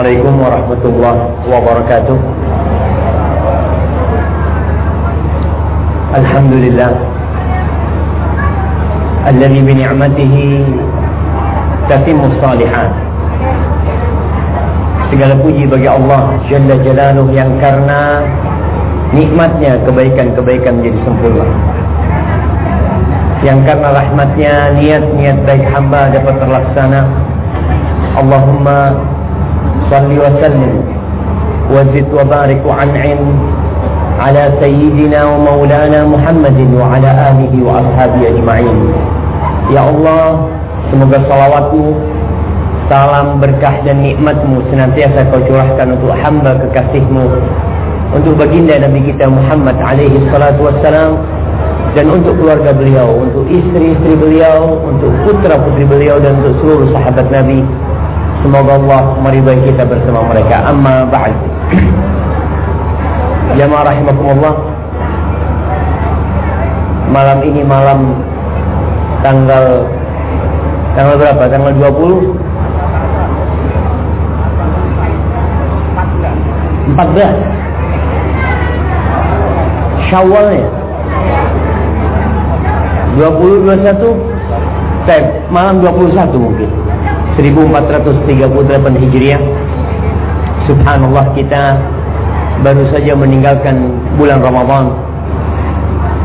Assalamualaikum warahmatullahi wabarakatuh. Alhamdulillah. Alladhi bini'matihi Tatimu salihan. Segala puji bagi Allah Jalla Jalaluh yang karena Nikmatnya kebaikan-kebaikan menjadi sempurna. Yang karena rahmatnya Niat-niat baik hamba dapat terlaksana. Allahumma Wa an'im Ala sayyidina wa maulana Muhammadin Wa ala alihi wa ashabi ajma'in Ya Allah Semoga salawatmu Salam berkah dan nikmatmu Senantiasa kau curahkan untuk hamba kekasihmu Untuk baginda Nabi kita Muhammad alaihi salatu wassalam dan untuk keluarga beliau, untuk istri-istri beliau, untuk putra-putri beliau dan untuk seluruh sahabat Nabi. Semoga Allah meridai kita bersama mereka. Amma ba'd. Jamaah rahimakumullah. Malam ini malam tanggal tanggal berapa? Tanggal 20 14 Syawalnya 20 21 Saya malam 21 mungkin 1438 Hijriah. Subhanallah kita baru saja meninggalkan bulan Ramadan.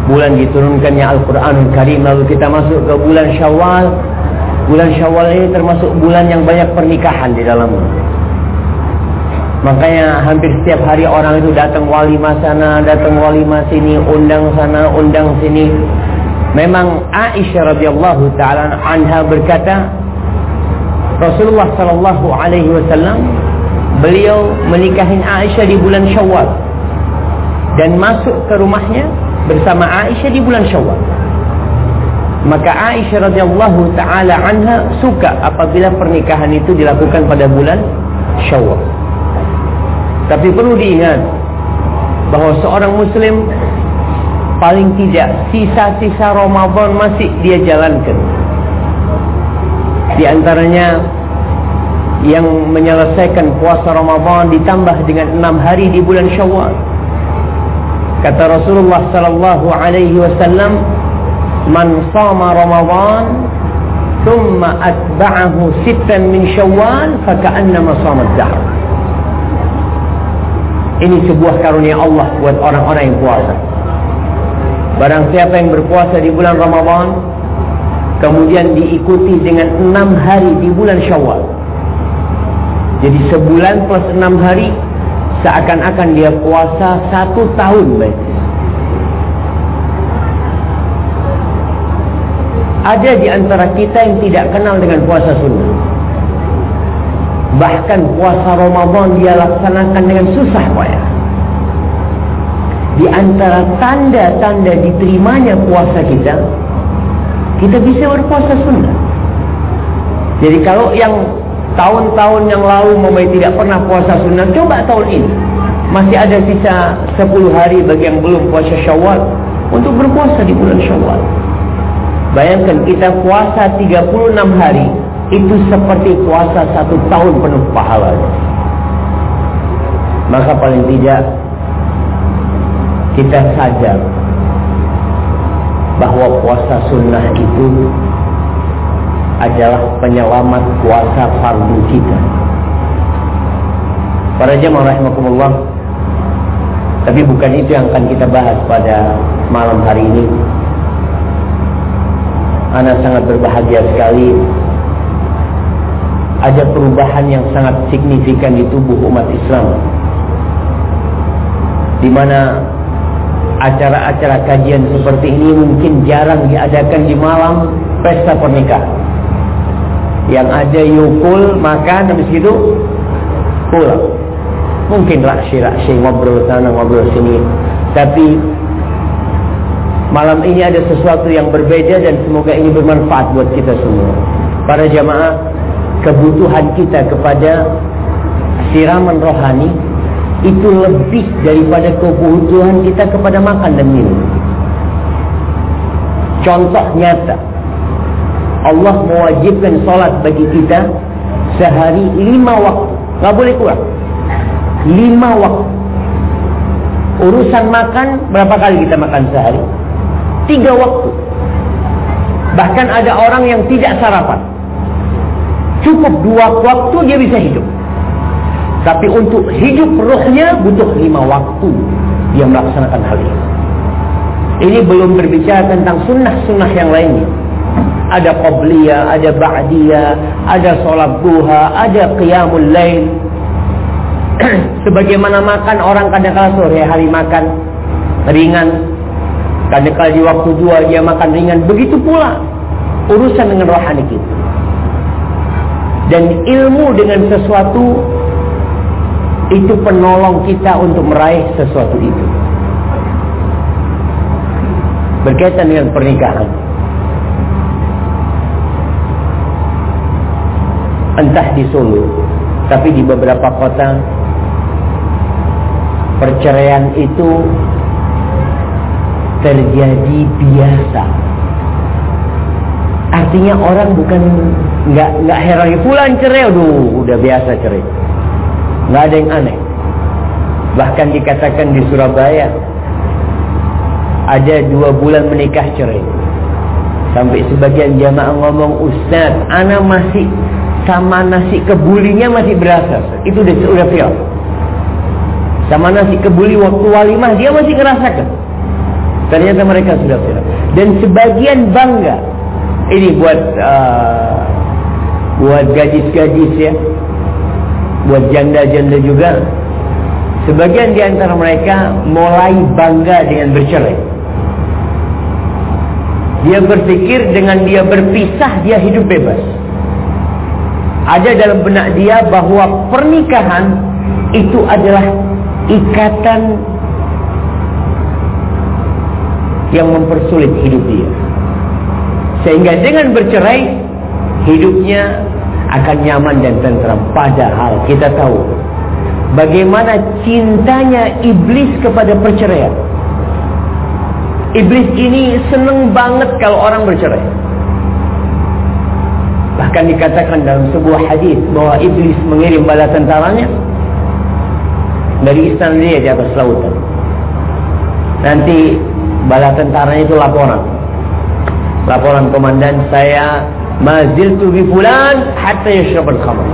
Bulan diturunkannya Al-Quranul Karim lalu kita masuk ke bulan Syawal. Bulan Syawal ini termasuk bulan yang banyak pernikahan di dalamnya makanya hampir setiap hari orang itu datang walimah sana datang walimah sini undang sana undang sini. Memang Aisyah radhiyallahu taala anha berkata Rasulullah sallallahu alaihi wasallam beliau menikahin Aisyah di bulan Syawal dan masuk ke rumahnya bersama Aisyah di bulan Syawal. Maka Aisyah radhiyallahu taala anha suka apabila pernikahan itu dilakukan pada bulan Syawal. Tapi perlu diingat bahawa seorang muslim paling tidak sisa-sisa Ramadan masih dia jalankan. Di antaranya yang menyelesaikan puasa Ramadan ditambah dengan enam hari di bulan Syawal. Kata Rasulullah sallallahu alaihi wasallam, "Man shama Ramadan thumma atba'ahu sittan min Syawal, faka'annama shama ad-dahr." Ini sebuah karunia Allah buat orang-orang yang puasa. Barang siapa yang berpuasa di bulan Ramadan kemudian diikuti dengan enam hari di bulan Syawal. Jadi sebulan plus enam hari seakan-akan dia puasa satu tahun. Ada di antara kita yang tidak kenal dengan puasa sunnah. Bahkan puasa Ramadan dia laksanakan dengan susah payah. Di antara tanda-tanda diterimanya puasa kita, kita bisa berpuasa sunnah. Jadi kalau yang tahun-tahun yang lalu memang tidak pernah puasa sunnah, coba tahun ini. Masih ada sisa 10 hari bagi yang belum puasa syawal untuk berpuasa di bulan syawal. Bayangkan kita puasa 36 hari, itu seperti puasa satu tahun penuh pahala. Maka paling tidak kita sadar bahawa puasa sunnah itu adalah penyelamat puasa fardu kita. Para jemaah rahimakumullah. Tapi bukan itu yang akan kita bahas pada malam hari ini. Ana sangat berbahagia sekali ada perubahan yang sangat signifikan di tubuh umat Islam. Di mana acara-acara kajian seperti ini mungkin jarang diadakan di malam pesta pernikahan. Yang ada yukul makan habis itu pulang. Mungkin raksi-raksi ngobrol sana ngobrol sini. Tapi malam ini ada sesuatu yang berbeda dan semoga ini bermanfaat buat kita semua. Para jamaah, kebutuhan kita kepada siraman rohani itu lebih daripada kebutuhan kita kepada makan dan minum. Contoh nyata. Allah mewajibkan solat bagi kita sehari lima waktu. nggak boleh kurang. Lima waktu. Urusan makan berapa kali kita makan sehari? Tiga waktu. Bahkan ada orang yang tidak sarapan. Cukup dua waktu dia bisa hidup. Tapi untuk hidup rohnya butuh lima waktu dia melaksanakan hal ini. Ini belum berbicara tentang sunnah-sunnah yang lainnya. Ada qabliyah, ada ba'diyah, ada sholat duha, ada qiyamul lain. Sebagaimana makan orang kadang-kala sore hari makan ringan. Kadang-kala di waktu dua dia makan ringan. Begitu pula urusan dengan rohani kita. Dan ilmu dengan sesuatu itu penolong kita untuk meraih sesuatu itu. Berkaitan dengan pernikahan. Entah di Solo, tapi di beberapa kota perceraian itu terjadi biasa. Artinya orang bukan nggak nggak heran pulang cerai, aduh udah biasa cerai. Nggak ada yang aneh. Bahkan dikatakan di Surabaya ada dua bulan menikah cerai. Sampai sebagian jamaah ngomong Ustaz, anak masih sama nasi kebulinya masih berasa. Itu udah sudah viral. Sama nasi kebuli waktu walimah dia masih ngerasakan. Ternyata mereka sudah viral. Dan sebagian bangga. Ini buat uh, buat gadis-gadis ya. Buat janda-janda juga. Sebagian di antara mereka mulai bangga dengan bercerai. Dia berpikir dengan dia berpisah dia hidup bebas. Ada dalam benak dia bahwa pernikahan itu adalah ikatan yang mempersulit hidup dia. Sehingga dengan bercerai hidupnya akan nyaman dan tentram. Padahal kita tahu bagaimana cintanya iblis kepada perceraian. Iblis ini senang banget kalau orang bercerai. Bahkan dikatakan dalam sebuah hadis bahwa iblis mengirim bala tentaranya dari istana dia di atas lautan. Nanti bala tentaranya itu laporan. Laporan komandan saya maziltu bi fulan hatta yashrab al-khamr.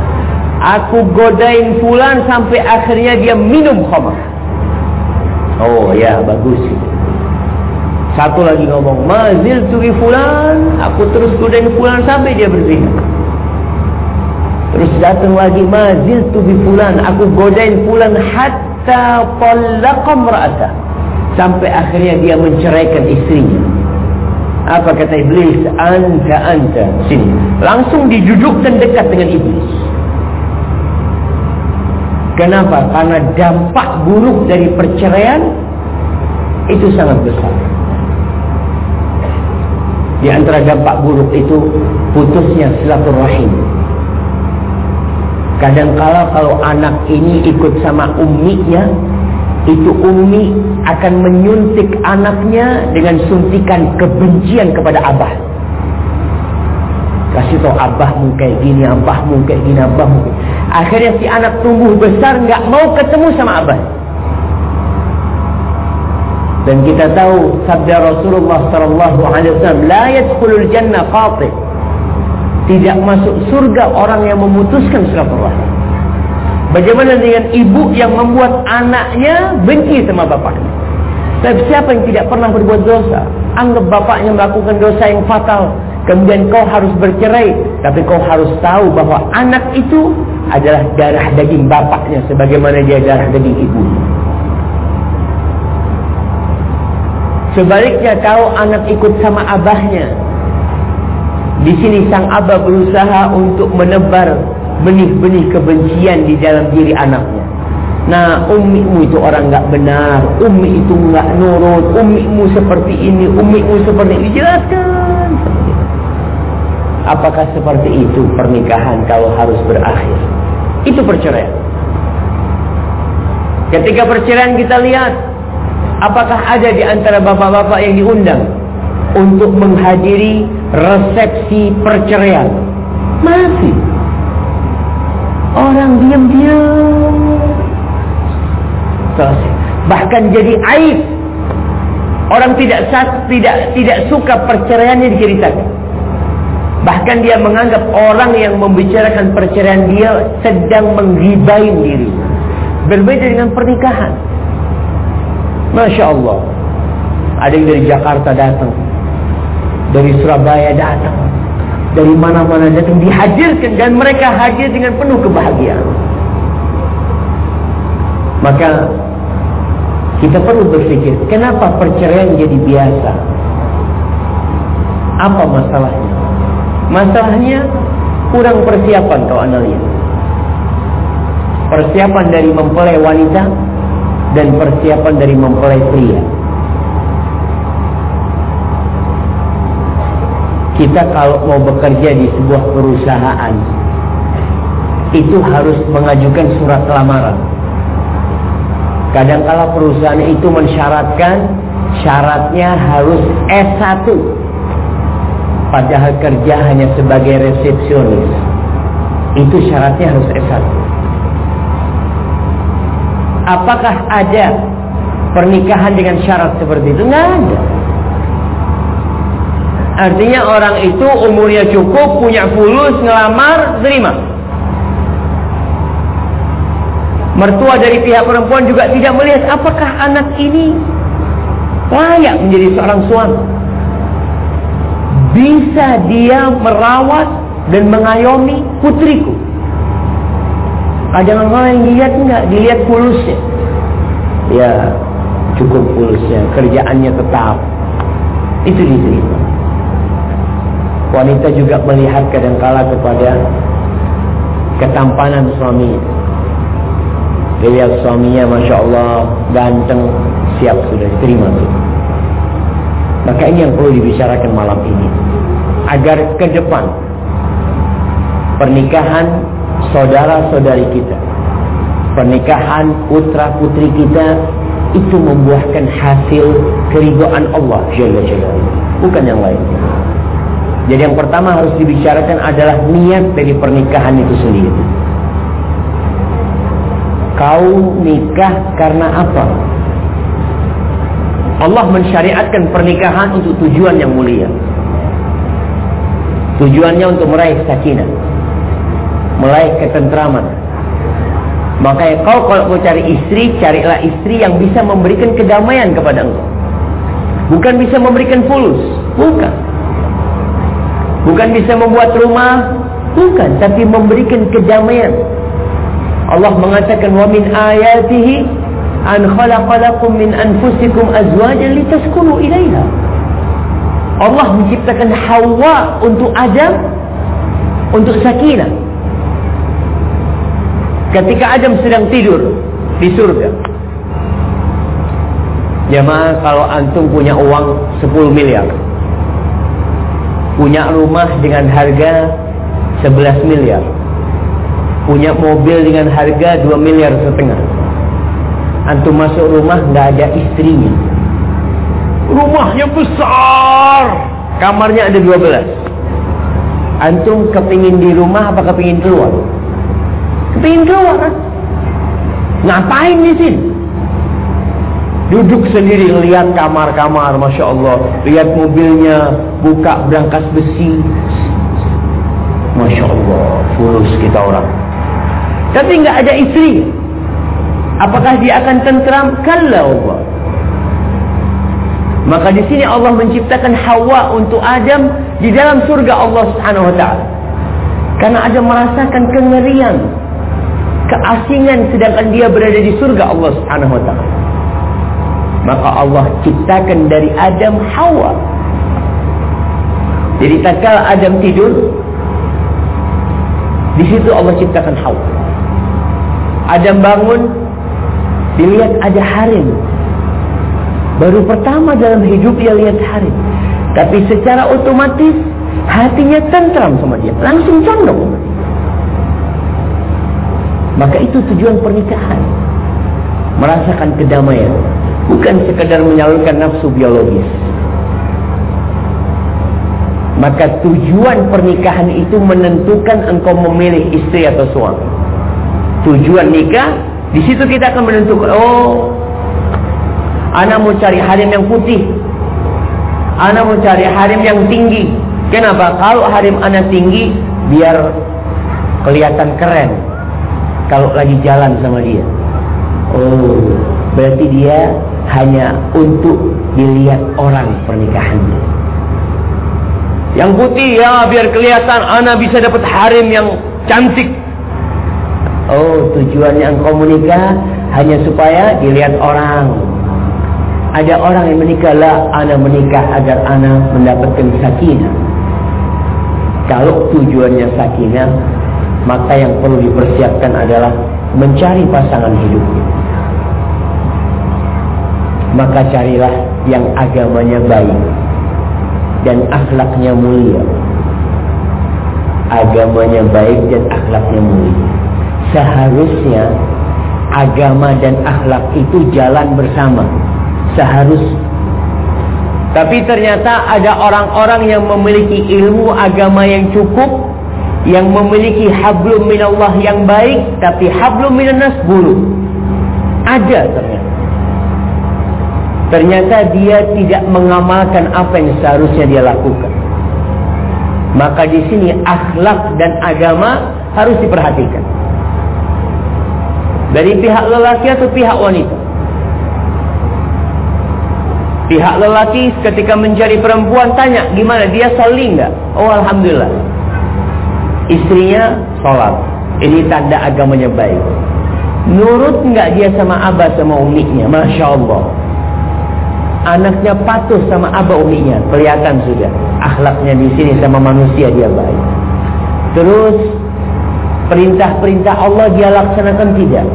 Aku godain fulan sampai akhirnya dia minum khamr. Oh ya bagus. Satu lagi ngomong, mazil turi fulan, aku terus godain fulan sampai dia berzina. Terus datang lagi, mazil turi fulan, aku godain fulan hatta talaqa ra'ata. Sampai akhirnya dia menceraikan istrinya. Apa kata iblis? Anta anta. Sini. Langsung didudukkan dekat dengan iblis. Kenapa? Karena dampak buruk dari perceraian itu sangat besar. Di antara dampak buruk itu putusnya silaturahim. Kadangkala kalau anak ini ikut sama umminya, itu ummi akan menyuntik anaknya dengan suntikan kebencian kepada abah. Kasih tahu abahmu kayak gini, abahmu kayak gini, abahmu. Akhirnya si anak tumbuh besar nggak mau ketemu sama abah. Dan kita tahu sabda Rasulullah sallallahu alaihi wasallam, "La yadkhulul jannah qati." Tidak masuk surga orang yang memutuskan silaturahim. Bagaimana dengan ibu yang membuat anaknya benci sama bapaknya? Tapi siapa yang tidak pernah berbuat dosa? Anggap bapaknya melakukan dosa yang fatal. Kemudian kau harus bercerai. Tapi kau harus tahu bahwa anak itu adalah darah daging bapaknya. Sebagaimana dia darah daging ibunya. Sebaliknya kalau anak ikut sama abahnya. Di sini sang abah berusaha untuk menebar benih-benih kebencian di dalam diri anaknya. Nah, ummimu itu orang enggak benar, ummi itu enggak nurut, ummimu seperti ini, ummimu seperti ini. Jelaskan. Apakah seperti itu pernikahan kalau harus berakhir? Itu perceraian. Ketika perceraian kita lihat Apakah ada di antara bapak-bapak yang diundang untuk menghadiri resepsi perceraian? Masih. Orang diam-diam. Bahkan jadi aib. Orang tidak tidak tidak suka perceraiannya diceritakan. Bahkan dia menganggap orang yang membicarakan perceraian dia sedang menggibain diri. Berbeda dengan pernikahan. Masya Allah. Ada yang dari Jakarta datang. Dari Surabaya datang. Dari mana-mana datang dihadirkan. Dan mereka hadir dengan penuh kebahagiaan. Maka kita perlu berpikir, kenapa perceraian jadi biasa? Apa masalahnya? Masalahnya kurang persiapan kalau anda. Persiapan dari mempelai wanita dan persiapan dari mempelai pria. Kita kalau mau bekerja di sebuah perusahaan itu harus mengajukan surat lamaran. Kadangkala perusahaan itu mensyaratkan syaratnya harus S1. Padahal kerja hanya sebagai resepsionis. Itu syaratnya harus S1. Apakah ada pernikahan dengan syarat seperti itu? Nggak ada. Artinya orang itu umurnya cukup, punya fulus, ngelamar, terima. Mertua dari pihak perempuan juga tidak melihat apakah anak ini layak menjadi seorang suami. Bisa dia merawat dan mengayomi putriku. Kadang-kadang yang dilihat enggak, dilihat pulusnya. Ya, cukup pulusnya, kerjaannya tetap. Itu diterima. Wanita juga melihat kadangkala kepada ketampanan suaminya Lihat suaminya Masya Allah Ganteng Siap sudah diterima tuh. Maka ini yang perlu dibicarakan malam ini. Agar ke depan Pernikahan Saudara-saudari kita Pernikahan putra putri kita Itu membuahkan hasil Keribuan Allah Jalla Jalla Bukan yang lain Jadi yang pertama harus dibicarakan adalah Niat dari pernikahan itu sendiri Kau nikah karena apa? Allah mensyariatkan pernikahan untuk tujuan yang mulia. Tujuannya untuk meraih sakinah. Meraih ketentraman. Makanya kau kalau mau cari istri, carilah istri yang bisa memberikan kedamaian kepada engkau. Bukan bisa memberikan fulus. Bukan. Bukan bisa membuat rumah. Bukan. Tapi memberikan kedamaian. Allah mengatakan wa min ayatihi an khalaqalakum min anfusikum azwajan litaskunu ilaiha. Allah menciptakan Hawa untuk Adam untuk sakinah. Ketika Adam sedang tidur di surga. Jemaah kalau antum punya uang 10 miliar. Punya rumah dengan harga 11 miliar punya mobil dengan harga 2 miliar setengah. Antum masuk rumah nggak ada istrinya. Rumahnya besar, kamarnya ada 12. Antum kepingin di rumah apa kepingin keluar? Kepingin keluar kan? Ngapain di sini? Duduk sendiri lihat kamar-kamar, masya Allah. Lihat mobilnya, buka berangkas besi. Masya Allah, fulus kita orang. Tapi enggak ada istri. Apakah dia akan tentram? Kalau Allah. Maka di sini Allah menciptakan Hawa untuk Adam di dalam surga Allah Subhanahu wa taala. Karena Adam merasakan kengerian, keasingan sedangkan dia berada di surga Allah Subhanahu wa. Maka Allah ciptakan dari Adam Hawa. Jadi tatkala Adam tidur, di situ Allah ciptakan Hawa. Adam bangun dilihat ada harim. Baru pertama dalam hidup dia lihat harim. Tapi secara otomatis hatinya tentram sama dia. Langsung condong. Maka itu tujuan pernikahan. Merasakan kedamaian bukan sekadar menyalurkan nafsu biologis. Maka tujuan pernikahan itu menentukan engkau memilih istri atau suami. Tujuan nikah di situ kita akan menentukan oh anak mau cari harim yang putih. Anak mau cari harim yang tinggi. Kenapa? Kalau harim anak tinggi biar kelihatan keren. Kalau lagi jalan sama dia. Oh berarti dia hanya untuk dilihat orang pernikahannya yang putih ya biar kelihatan anak bisa dapat harim yang cantik Oh tujuannya engkau menikah hanya supaya dilihat orang. Ada orang yang menikah lah, anak menikah agar anak mendapatkan sakinah. Kalau tujuannya sakinah, maka yang perlu dipersiapkan adalah mencari pasangan hidup. Maka carilah yang agamanya baik dan akhlaknya mulia. Agamanya baik dan akhlaknya mulia seharusnya agama dan akhlak itu jalan bersama. Seharus. Tapi ternyata ada orang-orang yang memiliki ilmu agama yang cukup, yang memiliki hablum minallah yang baik, tapi hablum minannas buruk. Ada ternyata. Ternyata dia tidak mengamalkan apa yang seharusnya dia lakukan. Maka di sini akhlak dan agama harus diperhatikan. Dari pihak lelaki atau pihak wanita? Pihak lelaki ketika mencari perempuan tanya gimana dia salih enggak? Oh alhamdulillah. Istrinya sholat. Ini tanda agamanya baik. Nurut enggak dia sama abah sama uminya? Masya Allah. Anaknya patuh sama abah uminya. Kelihatan sudah. Akhlaknya di sini sama manusia dia baik. Terus perintah-perintah Allah dia laksanakan tidak.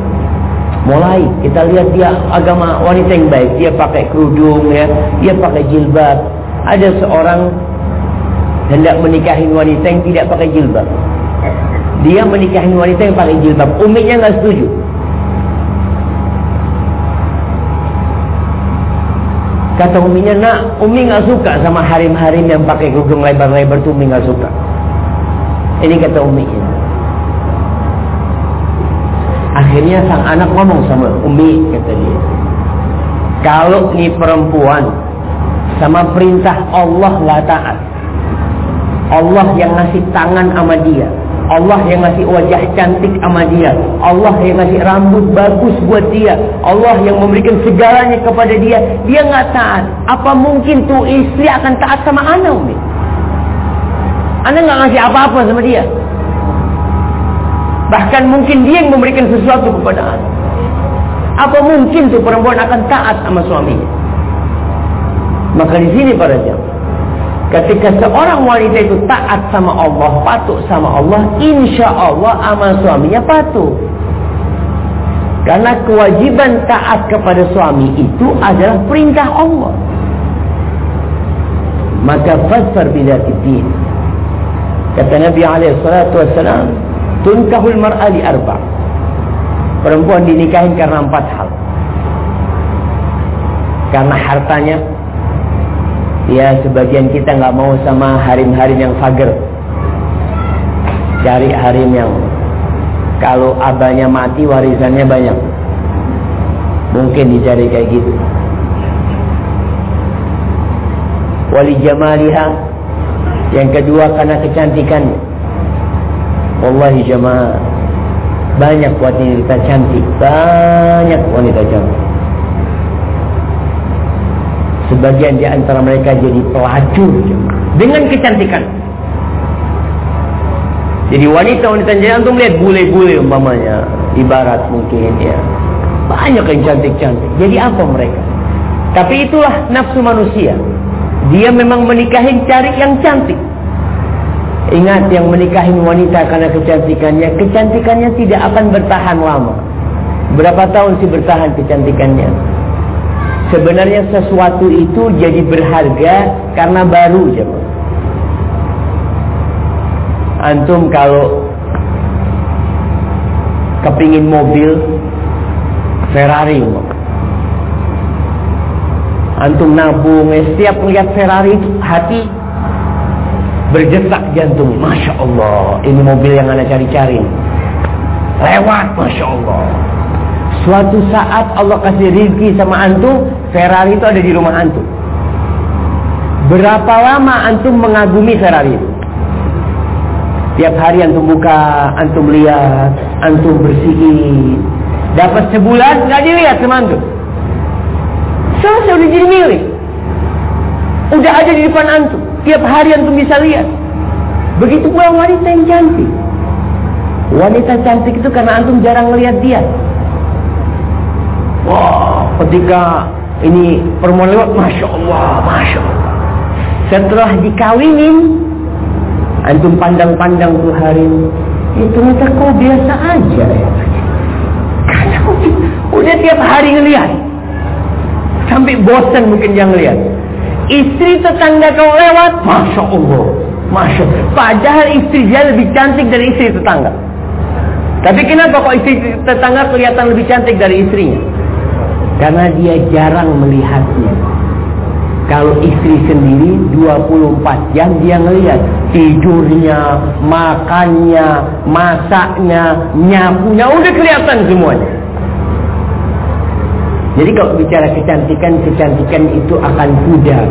Mulai kita lihat dia agama wanita yang baik, dia pakai kerudung ya, dia pakai jilbab. Ada seorang hendak menikahi wanita yang tidak pakai jilbab. Dia menikahi wanita yang pakai jilbab. Uminya nggak setuju. Kata uminya, nak, umi nggak suka sama harim-harim yang pakai kerudung lebar-lebar tuh umi nggak suka. Ini kata uminya. Akhirnya sang anak ngomong sama Umi kata dia. Kalau ni perempuan sama perintah Allah lah taat. Allah yang ngasih tangan sama dia. Allah yang ngasih wajah cantik sama dia. Allah yang ngasih rambut bagus buat dia. Allah yang memberikan segalanya kepada dia. Dia nggak taat. Apa mungkin tuh istri akan taat sama anak Umi? Anak nggak ngasih apa-apa sama dia. Bahkan mungkin dia yang memberikan sesuatu kepada anak. Apa mungkin tuh perempuan akan taat sama suaminya? Maka di sini para jamaah. Ketika seorang wanita itu taat sama Allah, patuh sama Allah, insya Allah amal suaminya patuh. Karena kewajiban taat kepada suami itu adalah perintah Allah. Maka fasfar bidatidin. Kata Nabi alaihi salatu tunkahul mar'a li arba. Perempuan dinikahin karena empat hal. Karena hartanya, ya sebagian kita nggak mau sama harim-harim yang fager. Cari harim yang kalau abahnya mati warisannya banyak. Mungkin dicari kayak gitu. Wali jamaliha. Yang kedua karena kecantikannya. Wallahi jemaah banyak wanita cantik, banyak wanita cantik. Sebagian di antara mereka jadi pelacur dengan kecantikan. Jadi wanita-wanita jangan tuh melihat bule-bule umpamanya, ibarat mungkin ya. Banyak yang cantik-cantik. Jadi apa mereka? Tapi itulah nafsu manusia. Dia memang menikahin cari yang cantik. Ingat yang menikahi wanita karena kecantikannya, kecantikannya tidak akan bertahan lama. Berapa tahun sih bertahan kecantikannya? Sebenarnya sesuatu itu jadi berharga karena baru jemaah. Antum kalau kepingin mobil Ferrari, antum nabung, setiap melihat Ferrari itu hati berdetak jantung. Masya Allah, ini mobil yang anda cari-cari. Lewat, Masya Allah. Suatu saat Allah kasih rezeki sama antum, Ferrari itu ada di rumah antum. Berapa lama antum mengagumi Ferrari itu? Tiap hari antum buka, antum lihat, antum bersihin. Dapat sebulan nggak dilihat sama antum. Selesai udah jadi milik. Udah ada di depan antum. Tiap hari antum bisa lihat. Begitu pula wanita yang cantik. Wanita cantik itu karena antum jarang melihat dia. Wah, ketika ini perempuan lewat, masya Allah, masya Allah. Setelah dikawinin, antum pandang-pandang tuh hari ini, itu ternyata kok biasa aja ya. Karena udah tiap hari ngelihat, sampai bosan mungkin yang lihat. Istri tetangga kau lewat, masya Allah, masya Allah. Padahal istri dia lebih cantik dari istri tetangga. Tapi kenapa kok istri tetangga kelihatan lebih cantik dari istrinya? Karena dia jarang melihatnya. Kalau istri sendiri 24 jam dia ngelihat tidurnya, makannya, masaknya, nyapunya udah kelihatan semuanya. Jadi kalau bicara kecantikan, kecantikan itu akan pudar.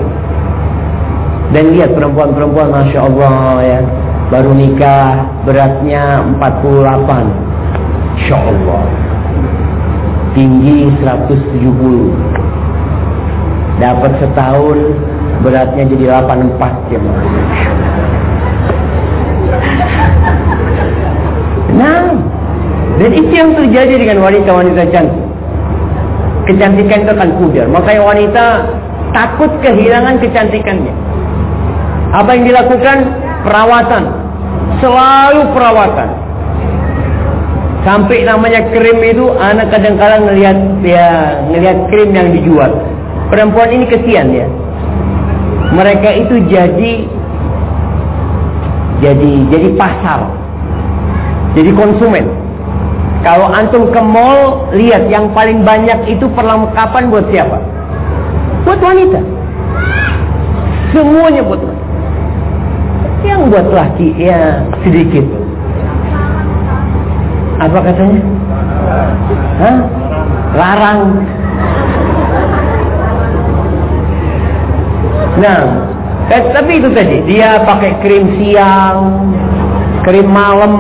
Dan lihat perempuan-perempuan Masya Allah ya. Baru nikah beratnya 48. Masya Allah tinggi 170 dapat setahun beratnya jadi 84 ya nah dan itu yang terjadi dengan wanita-wanita cantik. Kecantikan itu akan pudar. Makanya wanita takut kehilangan kecantikannya. Apa yang dilakukan? Perawatan. Selalu perawatan Sampai namanya krim itu anak kadang-kadang ngelihat ya ngelihat krim yang dijual. Perempuan ini kesian ya. Mereka itu jadi jadi jadi pasar. Jadi konsumen. Kalau antum ke mall lihat yang paling banyak itu perlengkapan buat siapa? Buat wanita. Semuanya buat wanita. Yang buat laki ya sedikit. Apa katanya? Hah? Larang. Nah, eh, tapi itu tadi dia pakai krim siang, krim malam.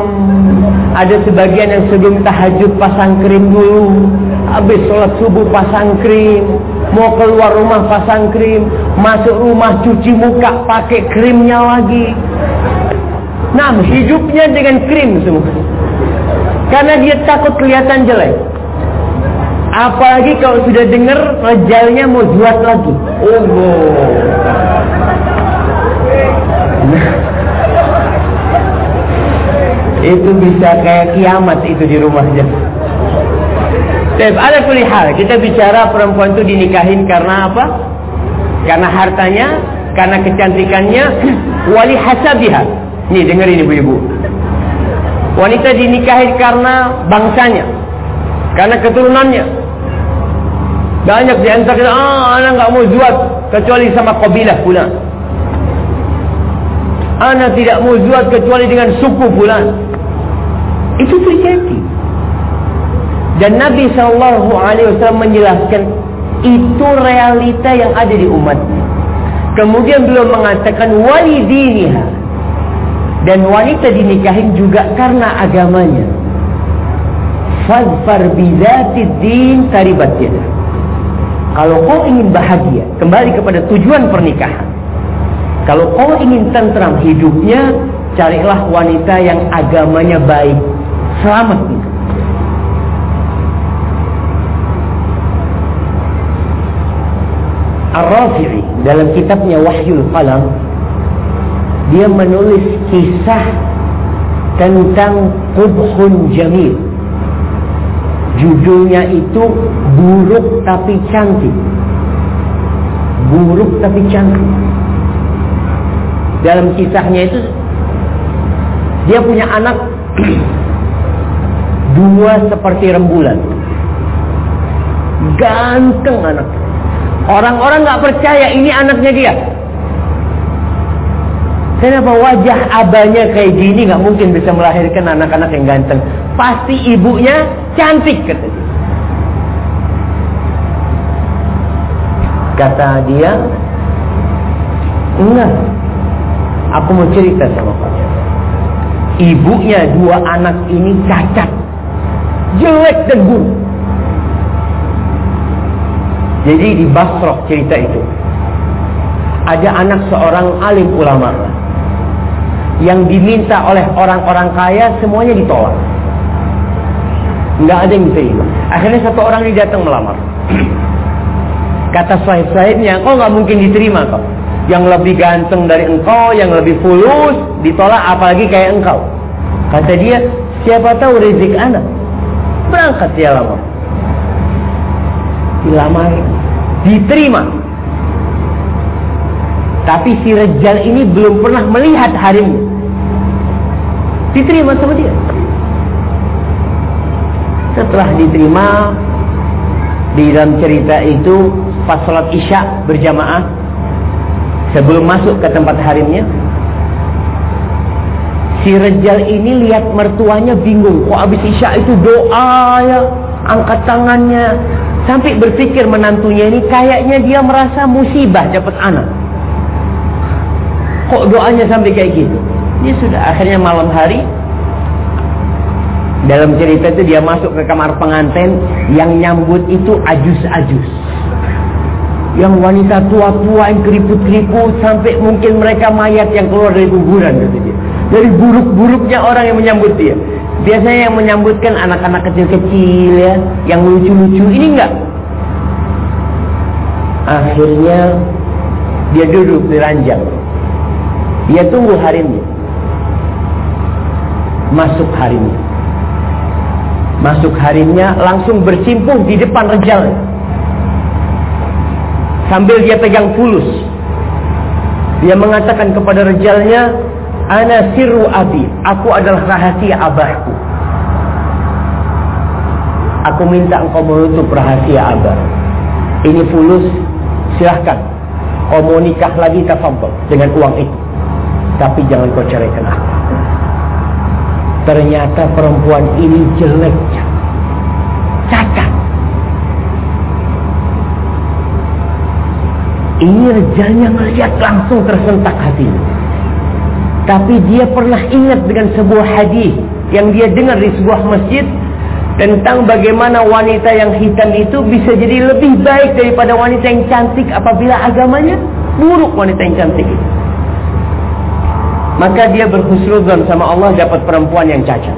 Ada sebagian yang sebelum tahajud pasang krim dulu, habis sholat subuh pasang krim, mau keluar rumah pasang krim, masuk rumah cuci muka pakai krimnya lagi. Nah, hidupnya dengan krim semua. Karena dia takut kelihatan jelek. Apalagi kalau sudah dengar rejalnya mau jual lagi. Oh. itu bisa kayak kiamat itu di rumahnya. Tapi ada hal kita bicara perempuan itu dinikahin karena apa? Karena hartanya, karena kecantikannya, wali hasabiha. Nih dengerin ibu-ibu. Wanita dinikahi karena bangsanya, karena keturunannya. Banyak di antara kita, ah, anak nggak mau jual kecuali sama kabilah pula. Anak tidak mau jual kecuali dengan suku pula. Itu terjadi. Dan Nabi Shallallahu Alaihi Wasallam menjelaskan itu realita yang ada di umatnya. Kemudian beliau mengatakan walidiniha dan wanita dinikahin juga karena agamanya. Fazfar din taribat Kalau kau ingin bahagia, kembali kepada tujuan pernikahan. Kalau kau ingin tentram hidupnya, carilah wanita yang agamanya baik. Selamat. Ar-Rafi'i dalam kitabnya Wahyul Qalam dia menulis kisah tentang Qubhun Jamil. Judulnya itu Buruk Tapi Cantik. Buruk Tapi Cantik. Dalam kisahnya itu dia punya anak dua seperti rembulan. Ganteng anak. Orang-orang nggak percaya ini anaknya dia. Kenapa wajah abahnya kayak gini nggak mungkin bisa melahirkan anak-anak yang ganteng. Pasti ibunya cantik kata dia. Kata dia, enggak. Aku mau cerita sama kalian. Ibunya dua anak ini cacat. Jelek dan buruk. Jadi di Basrah cerita itu. Ada anak seorang alim ulama. Yang diminta oleh orang-orang kaya semuanya ditolak. Enggak ada yang diterima. Akhirnya satu orang ini datang melamar. Kata sahib-sahibnya, kau nggak mungkin diterima kok yang lebih ganteng dari engkau, yang lebih fulus, ditolak apalagi kayak engkau. Kata dia, siapa tahu rezeki anak. Berangkat dia lama. Dilamar, diterima. Tapi si Rejal ini belum pernah melihat harimu. Diterima sama dia. Setelah diterima, di dalam cerita itu pas sholat isya berjamaah sebelum masuk ke tempat harimnya si Rejal ini lihat mertuanya bingung kok habis isya itu doa ya angkat tangannya sampai berpikir menantunya ini kayaknya dia merasa musibah dapat anak kok doanya sampai kayak gitu dia sudah akhirnya malam hari dalam cerita itu dia masuk ke kamar pengantin yang nyambut itu ajus-ajus yang wanita tua-tua yang keriput-keriput sampai mungkin mereka mayat yang keluar dari kuburan gitu dia. Dari buruk-buruknya orang yang menyambut dia. Biasanya yang menyambutkan anak-anak kecil-kecil ya, yang lucu-lucu. Ini enggak. Akhirnya dia duduk di ranjang. Dia tunggu harinya. Masuk harinya. Masuk harinya langsung bersimpuh di depan rejalnya sambil dia pegang fulus. Dia mengatakan kepada rejalnya, "Ana sirru abi, aku adalah rahasia abahku." Aku minta engkau menutup rahasia abah. Ini fulus, silahkan. Kau mau nikah lagi tafaddal dengan uang itu. Tapi jangan kau ceraikan aku. Ternyata perempuan ini jelek. Cacat. Ini rejalnya melihat langsung tersentak hatinya. Tapi dia pernah ingat dengan sebuah hadis yang dia dengar di sebuah masjid tentang bagaimana wanita yang hitam itu bisa jadi lebih baik daripada wanita yang cantik apabila agamanya buruk wanita yang cantik itu. Maka dia berhusnuzan sama Allah dapat perempuan yang cacat.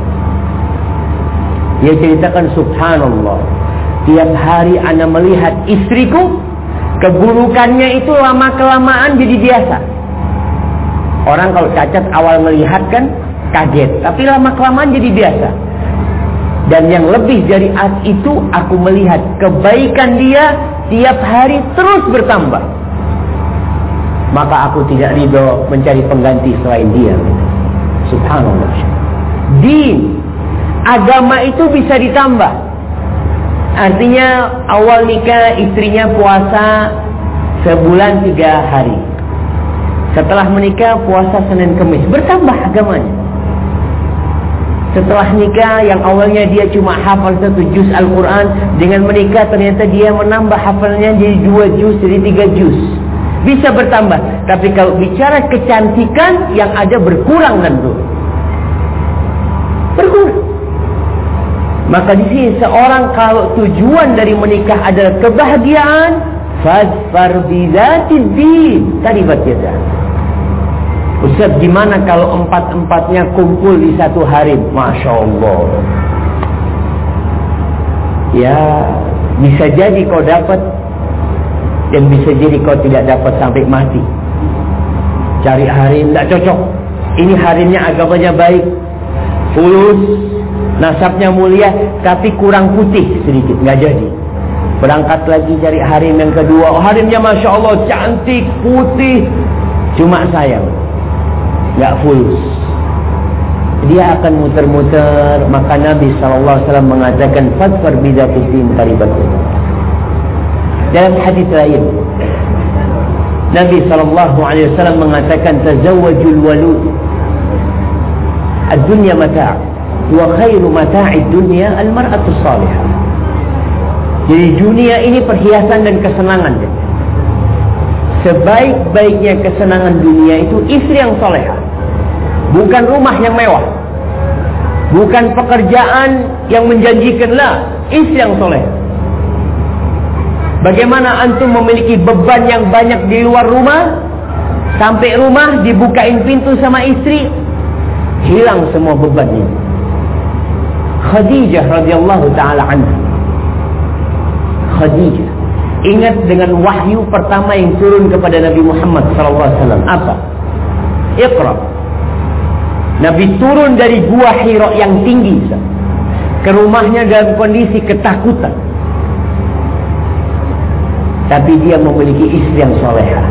Dia ceritakan subhanallah. Tiap hari ana melihat istriku Keburukannya itu lama-kelamaan jadi biasa. Orang kalau cacat awal melihat kan kaget. Tapi lama-kelamaan jadi biasa. Dan yang lebih dari itu aku melihat kebaikan dia tiap hari terus bertambah. Maka aku tidak ridho mencari pengganti selain dia. Subhanallah. Din. Agama itu bisa ditambah. Artinya awal nikah istrinya puasa sebulan tiga hari. Setelah menikah puasa Senin Kemis. Bertambah agamanya. Setelah nikah yang awalnya dia cuma hafal satu juz Al-Quran. Dengan menikah ternyata dia menambah hafalnya jadi dua juz, jadi tiga juz. Bisa bertambah. Tapi kalau bicara kecantikan yang ada berkurang tentu. Berkurang. Maka di sini seorang kalau tujuan dari menikah adalah kebahagiaan, fadfar bidzatid din. Tadi baca Ustaz gimana kalau empat-empatnya kumpul di satu hari? Masya Allah. Ya, bisa jadi kau dapat dan bisa jadi kau tidak dapat sampai mati. Cari hari tidak cocok. Ini harinya agamanya baik. Fulus, Nasabnya mulia tapi kurang putih sedikit, nggak jadi. Berangkat lagi cari harim yang kedua. Oh, harimnya Masya Allah cantik, putih. Cuma sayang. Nggak fulus. Dia akan muter-muter. Maka Nabi SAW mengatakan. Fadfar bidatuddin taribatul. Dalam hadis lain. Nabi sallallahu alaihi wasallam mengatakan tazawwajul walud. Ad-dunya mata' wa khairu mata'id dunya al-mar'atu salihah. Jadi dunia ini perhiasan dan kesenangan. Sebaik-baiknya kesenangan dunia itu istri yang salehah. Bukan rumah yang mewah. Bukan pekerjaan yang menjanjikanlah istri yang salehah. Bagaimana antum memiliki beban yang banyak di luar rumah Sampai rumah dibukain pintu sama istri Hilang semua bebannya Khadijah radhiyallahu taala anha Khadijah Ingat dengan wahyu pertama yang turun kepada Nabi Muhammad sallallahu alaihi wasallam apa? Iqra. Nabi turun dari gua Hira yang tinggi ke rumahnya dalam kondisi ketakutan. Tapi dia memiliki istri yang soleha.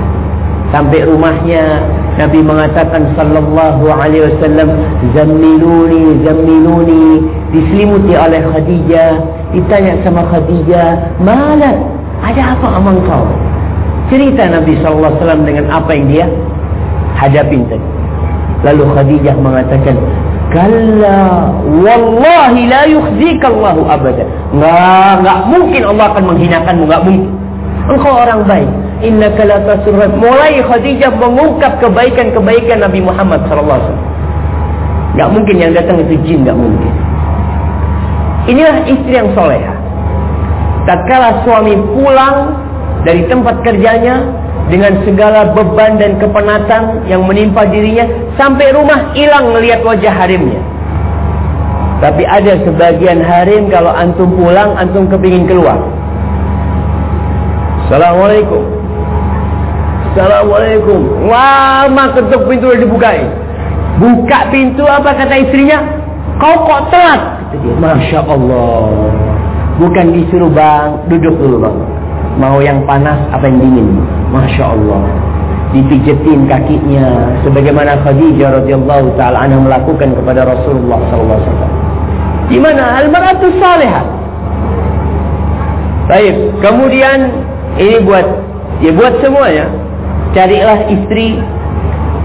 Sampai rumahnya Nabi mengatakan sallallahu alaihi wasallam zammiluni zammiluni. Diselimuti oleh Khadijah. Ditanya sama Khadijah malak ada apa amang kau cerita Nabi sallallahu alaihi wasallam dengan apa yang dia hadapin tadi. Lalu Khadijah mengatakan kalla wallahi la yukhzika Allah abada enggak enggak mungkin Allah akan menghinakanmu enggak mungkin Engkau orang baik. Inna la tasurrat. Mulai Khadijah mengungkap kebaikan-kebaikan Nabi Muhammad sallallahu alaihi wasallam. Enggak mungkin yang datang itu jin, enggak mungkin. Inilah istri yang soleha. Tatkala suami pulang dari tempat kerjanya dengan segala beban dan kepenatan yang menimpa dirinya sampai rumah hilang melihat wajah harimnya. Tapi ada sebagian harim kalau antum pulang antum kepingin keluar. Assalamualaikum. Assalamualaikum. Lama ketuk pintu udah dibukai. Buka pintu apa kata istrinya? Kau kok telat? Masya Allah. Bukan disuruh bang, duduk dulu bang. Mau yang panas apa yang dingin? Masya Allah. Dipijetin kakinya sebagaimana Khadijah radhiyallahu taala anha melakukan kepada Rasulullah sallallahu alaihi wasallam. Di mana al-mar'atu salihah? Baik, kemudian ini buat ya buat semuanya. Carilah istri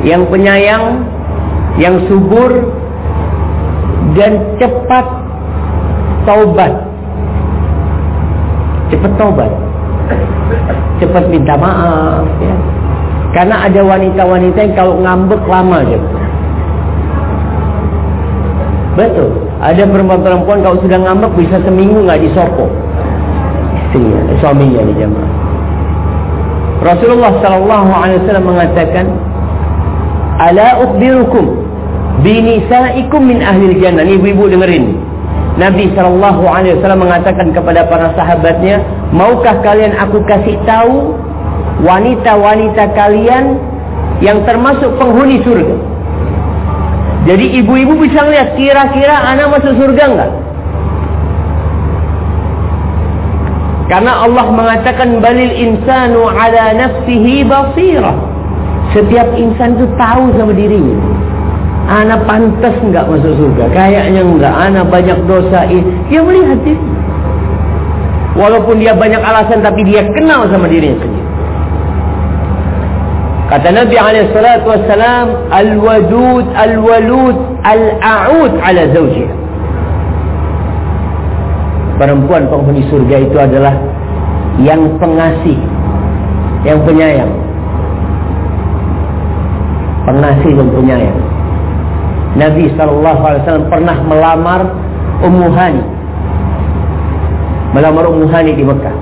yang penyayang, yang subur dan cepat taubat. Cepat taubat. Cepat minta maaf ya. Karena ada wanita-wanita yang kalau ngambek lama aja. Betul. Ada perempuan-perempuan kalau sudah ngambek bisa seminggu nggak disopok. Istrinya, suaminya di jamaah. Rasulullah sallallahu alaihi wasallam mengatakan, "Ala ukhbirukum bi nisaikum min ahli jannah." Ibu-ibu dengerin. Nabi sallallahu alaihi wasallam mengatakan kepada para sahabatnya, "Maukah kalian aku kasih tahu wanita-wanita kalian yang termasuk penghuni surga?" Jadi ibu-ibu bisa lihat kira-kira anak masuk surga enggak? Karena Allah mengatakan balil insanu ala nafsihi basirah. Setiap insan itu tahu sama dirinya. Anak pantas enggak masuk surga? Kayaknya enggak. Anak banyak dosa. Dia melihat diri. Walaupun dia banyak alasan tapi dia kenal sama dirinya sendiri. Kata Nabi alaihi al-wadud al-walud al-a'ud ala zawjihah perempuan penghuni surga itu adalah yang pengasih, yang penyayang. Pengasih dan penyayang. Nabi SAW pernah melamar Ummu Hani. Melamar Ummu Hani di Mekah.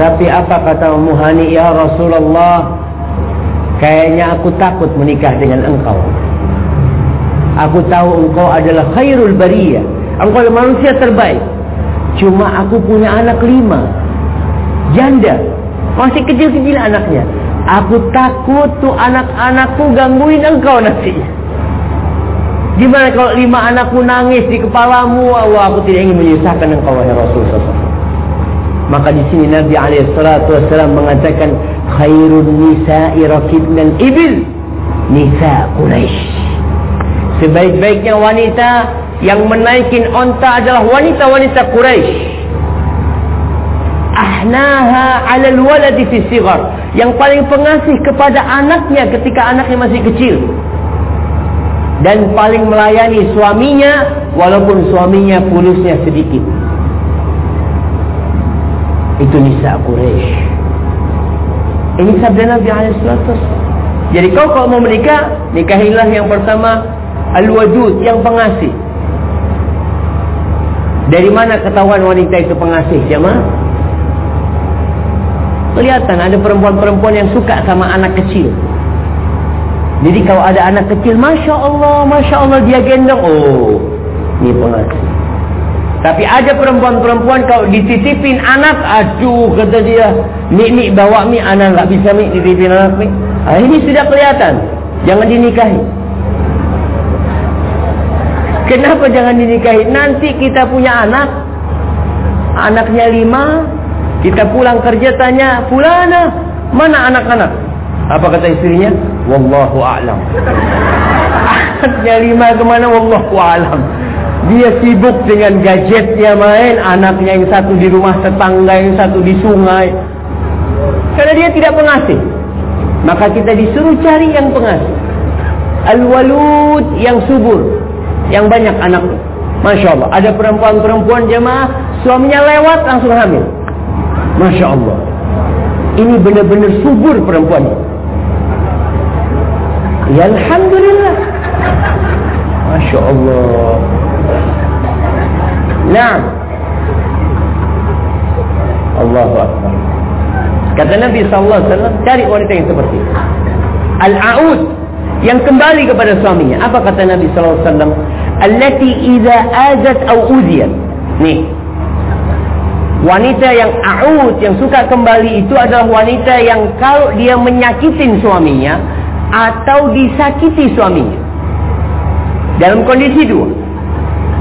Tapi apa kata Ummu Hani? Ya Rasulullah, kayaknya aku takut menikah dengan engkau. Aku tahu engkau adalah khairul bariyah Engkau adalah manusia terbaik. Cuma aku punya anak lima. Janda. Masih kecil-kecil anaknya. Aku takut tuh anak-anakku gangguin engkau nanti. Gimana kalau lima anakku nangis di kepalamu? Wah, aku tidak ingin menyusahkan engkau wahai Rasulullah Maka di sini Nabi alaihi mengatakan khairun nisa'i rakibnal ibil nisa Quraisy. Sebaik-baiknya wanita yang menaikin onta adalah wanita-wanita Quraisy. ahnaha 'ala al-walad fi sighar. Yang paling pengasih kepada anaknya ketika anaknya masih kecil. Dan paling melayani suaminya walaupun suaminya pulusnya sedikit. Itu nisa Quraisy ini sabda Nabi alaihi jadi kau kalau mau menikah nikahilah yang pertama al-wadud yang pengasih dari mana ketahuan wanita itu pengasih jemaah? Kelihatan ada perempuan-perempuan yang suka sama anak kecil. Jadi kalau ada anak kecil, Masya Allah, Masya Allah dia gendong. Oh, ini pengasih. Tapi ada perempuan-perempuan kalau dititipin anak, aduh kata dia, Nik, nik bawa mi, anak tak bisa mi, dititipin anak mi. Ah, ini sudah kelihatan. Jangan dinikahi. Kenapa jangan dinikahi? Nanti kita punya anak, anaknya lima, kita pulang kerja tanya, Fulana, mana anak-anak? Apa kata istrinya? Wallahu a'lam. Anaknya lima ke mana? Wallahu a'lam. Dia sibuk dengan gadgetnya main, anaknya yang satu di rumah tetangga, yang satu di sungai. Karena dia tidak pengasih. Maka kita disuruh cari yang pengasih. Al-walud yang subur yang banyak anak. Masya Allah. Ada perempuan-perempuan jemaah suaminya lewat langsung hamil. Masya Allah. Ini benar-benar subur perempuan. Ya Alhamdulillah. Masya Allah. Nah. Akbar. Kata Nabi SAW, cari wanita yang seperti itu. Al-A'ud yang kembali kepada suaminya. Apa kata Nabi wasallam? Allati idza azat aw udiyat. Nih. Wanita yang a'ud yang suka kembali itu adalah wanita yang kalau dia menyakitin suaminya atau disakiti suaminya. Dalam kondisi dua.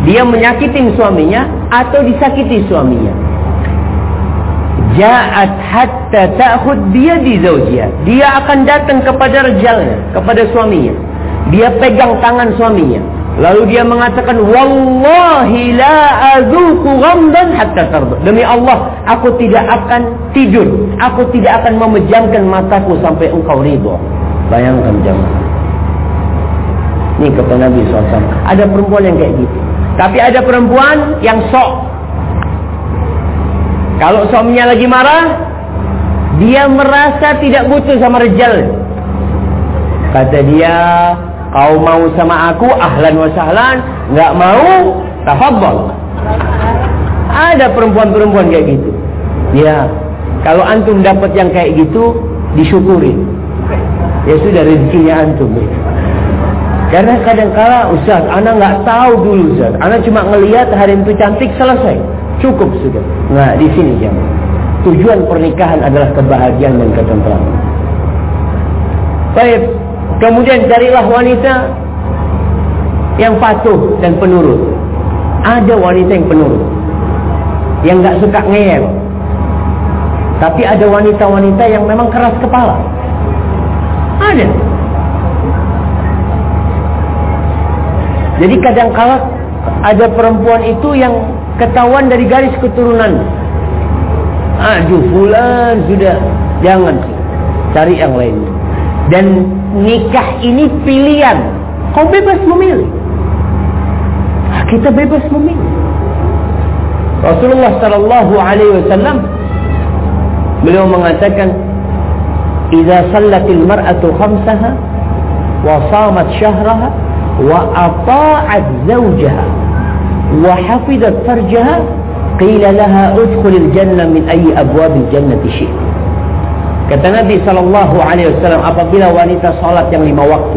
Dia menyakitin suaminya atau disakiti suaminya ja'at hatta ta'khud biyadi zawjiha. Dia akan datang kepada rejalnya, kepada suaminya. Dia pegang tangan suaminya. Lalu dia mengatakan, Wallahi la azuku ghamdan hatta tarda. Demi Allah, aku tidak akan tidur. Aku tidak akan memejamkan mataku sampai engkau ridho. Bayangkan jamaah. Ini kata Nabi SAW. Ada perempuan yang kayak gitu. Tapi ada perempuan yang sok kalau suaminya lagi marah, dia merasa tidak butuh sama rejal. Kata dia, kau mau sama aku, ahlan wa sahlan. Nggak mau, tafadhol. Ada perempuan-perempuan kayak gitu. Ya, kalau antum dapat yang kayak gitu, disyukuri. Ya sudah rezekinya antum. Karena kadang kala Ustaz, anak nggak tahu dulu Ustaz. Anak cuma ngelihat hari itu cantik selesai. Cukup sudah. Nah, di sini jam. Tujuan pernikahan adalah kebahagiaan dan ketentraman. Baik. Kemudian carilah wanita yang patuh dan penurut. Ada wanita yang penurut. Yang nggak suka ngeyel. Tapi ada wanita-wanita yang memang keras kepala. Ada. Jadi kadang kala ada perempuan itu yang ketahuan dari garis keturunan. Aduh, fulan sudah jangan cari yang lain. Dan nikah ini pilihan. Kau bebas memilih. Kita bebas memilih. Rasulullah sallallahu alaihi wasallam beliau mengatakan "Idza sallatil mar'atu khamsaha wa shamat syahraha wa ata'at zawjaha وحفظت فرجها قيل لها ادخل الجنة من أي أبواب الجنة شئت kata Nabi Sallallahu Alaihi Wasallam apabila wanita salat yang lima waktu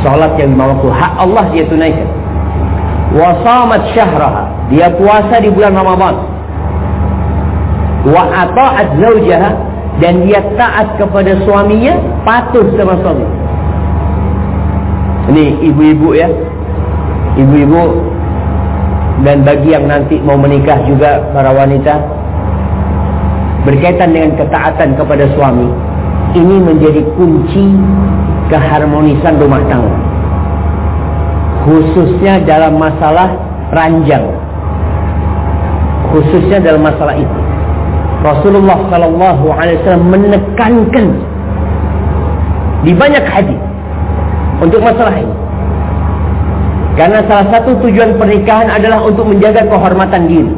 salat yang lima waktu hak Allah dia tunaikan wasamat syahraha dia puasa di bulan Ramadan wa ata'at zawjaha dan dia taat kepada suaminya patuh sama suami ini ibu-ibu ya ibu-ibu dan bagi yang nanti mau menikah juga para wanita berkaitan dengan ketaatan kepada suami ini menjadi kunci keharmonisan rumah tangga. Khususnya dalam masalah ranjang. Khususnya dalam masalah itu. Rasulullah sallallahu alaihi wasallam menekankan di banyak hadis untuk masalah ini. Karena salah satu tujuan pernikahan adalah untuk menjaga kehormatan diri.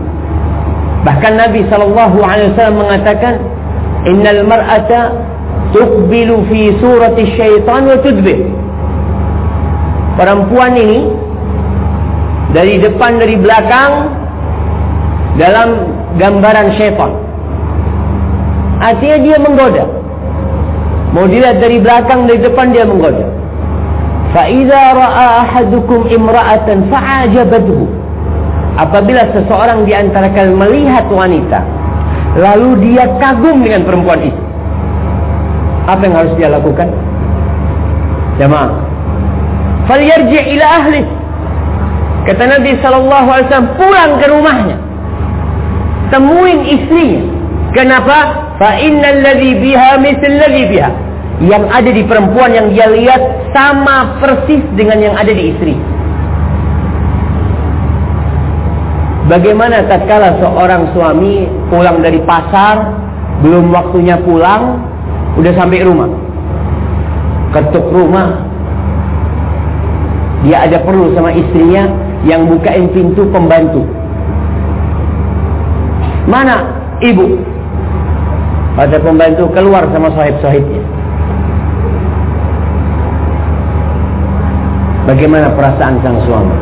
Bahkan Nabi sallallahu alaihi wasallam mengatakan, "Innal mar'ata tuqbilu fi surati syaitan wa tudbir." Perempuan ini dari depan dari belakang dalam gambaran syaitan. Artinya dia menggoda. Mau dilihat dari belakang dari depan dia menggoda. فَإِذَا رَأَى أَحَدُكُمْ إِمْرَأَةً fa'ajabadhu. Apabila seseorang di antara kalian melihat wanita, lalu dia kagum dengan perempuan itu. Apa yang harus dia lakukan? Jamaah. Falyarji' ila ahli. Kata Nabi saw pulang ke rumahnya. Temuin istrinya. Kenapa? Fa innal بِهَا biha الَّذِي بِهَا. biha yang ada di perempuan yang dia lihat sama persis dengan yang ada di istri. Bagaimana tatkala seorang suami pulang dari pasar, belum waktunya pulang, udah sampai rumah. Ketuk rumah. Dia ada perlu sama istrinya yang bukain pintu pembantu. Mana ibu? Pada pembantu keluar sama sahib-sahibnya. Bagaimana perasaan sang suami?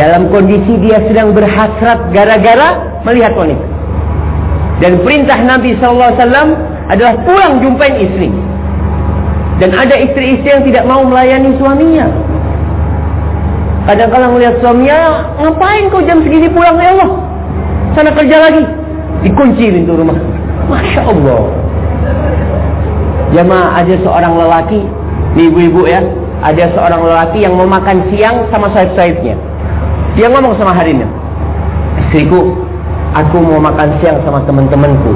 Dalam kondisi dia sedang berhasrat gara-gara melihat wanita. Dan perintah Nabi SAW adalah pulang jumpain istri. Dan ada istri-istri yang tidak mau melayani suaminya. Kadang-kadang melihat suaminya, ngapain kau jam segini pulang ya Allah? Sana kerja lagi. Dikunci pintu rumah. Masya Allah. Jemaah ada seorang lelaki, ibu-ibu ya, ada seorang lelaki yang mau makan siang sama sahib-sahibnya. Dia ngomong sama harinya, istriku, aku mau makan siang sama teman-temanku.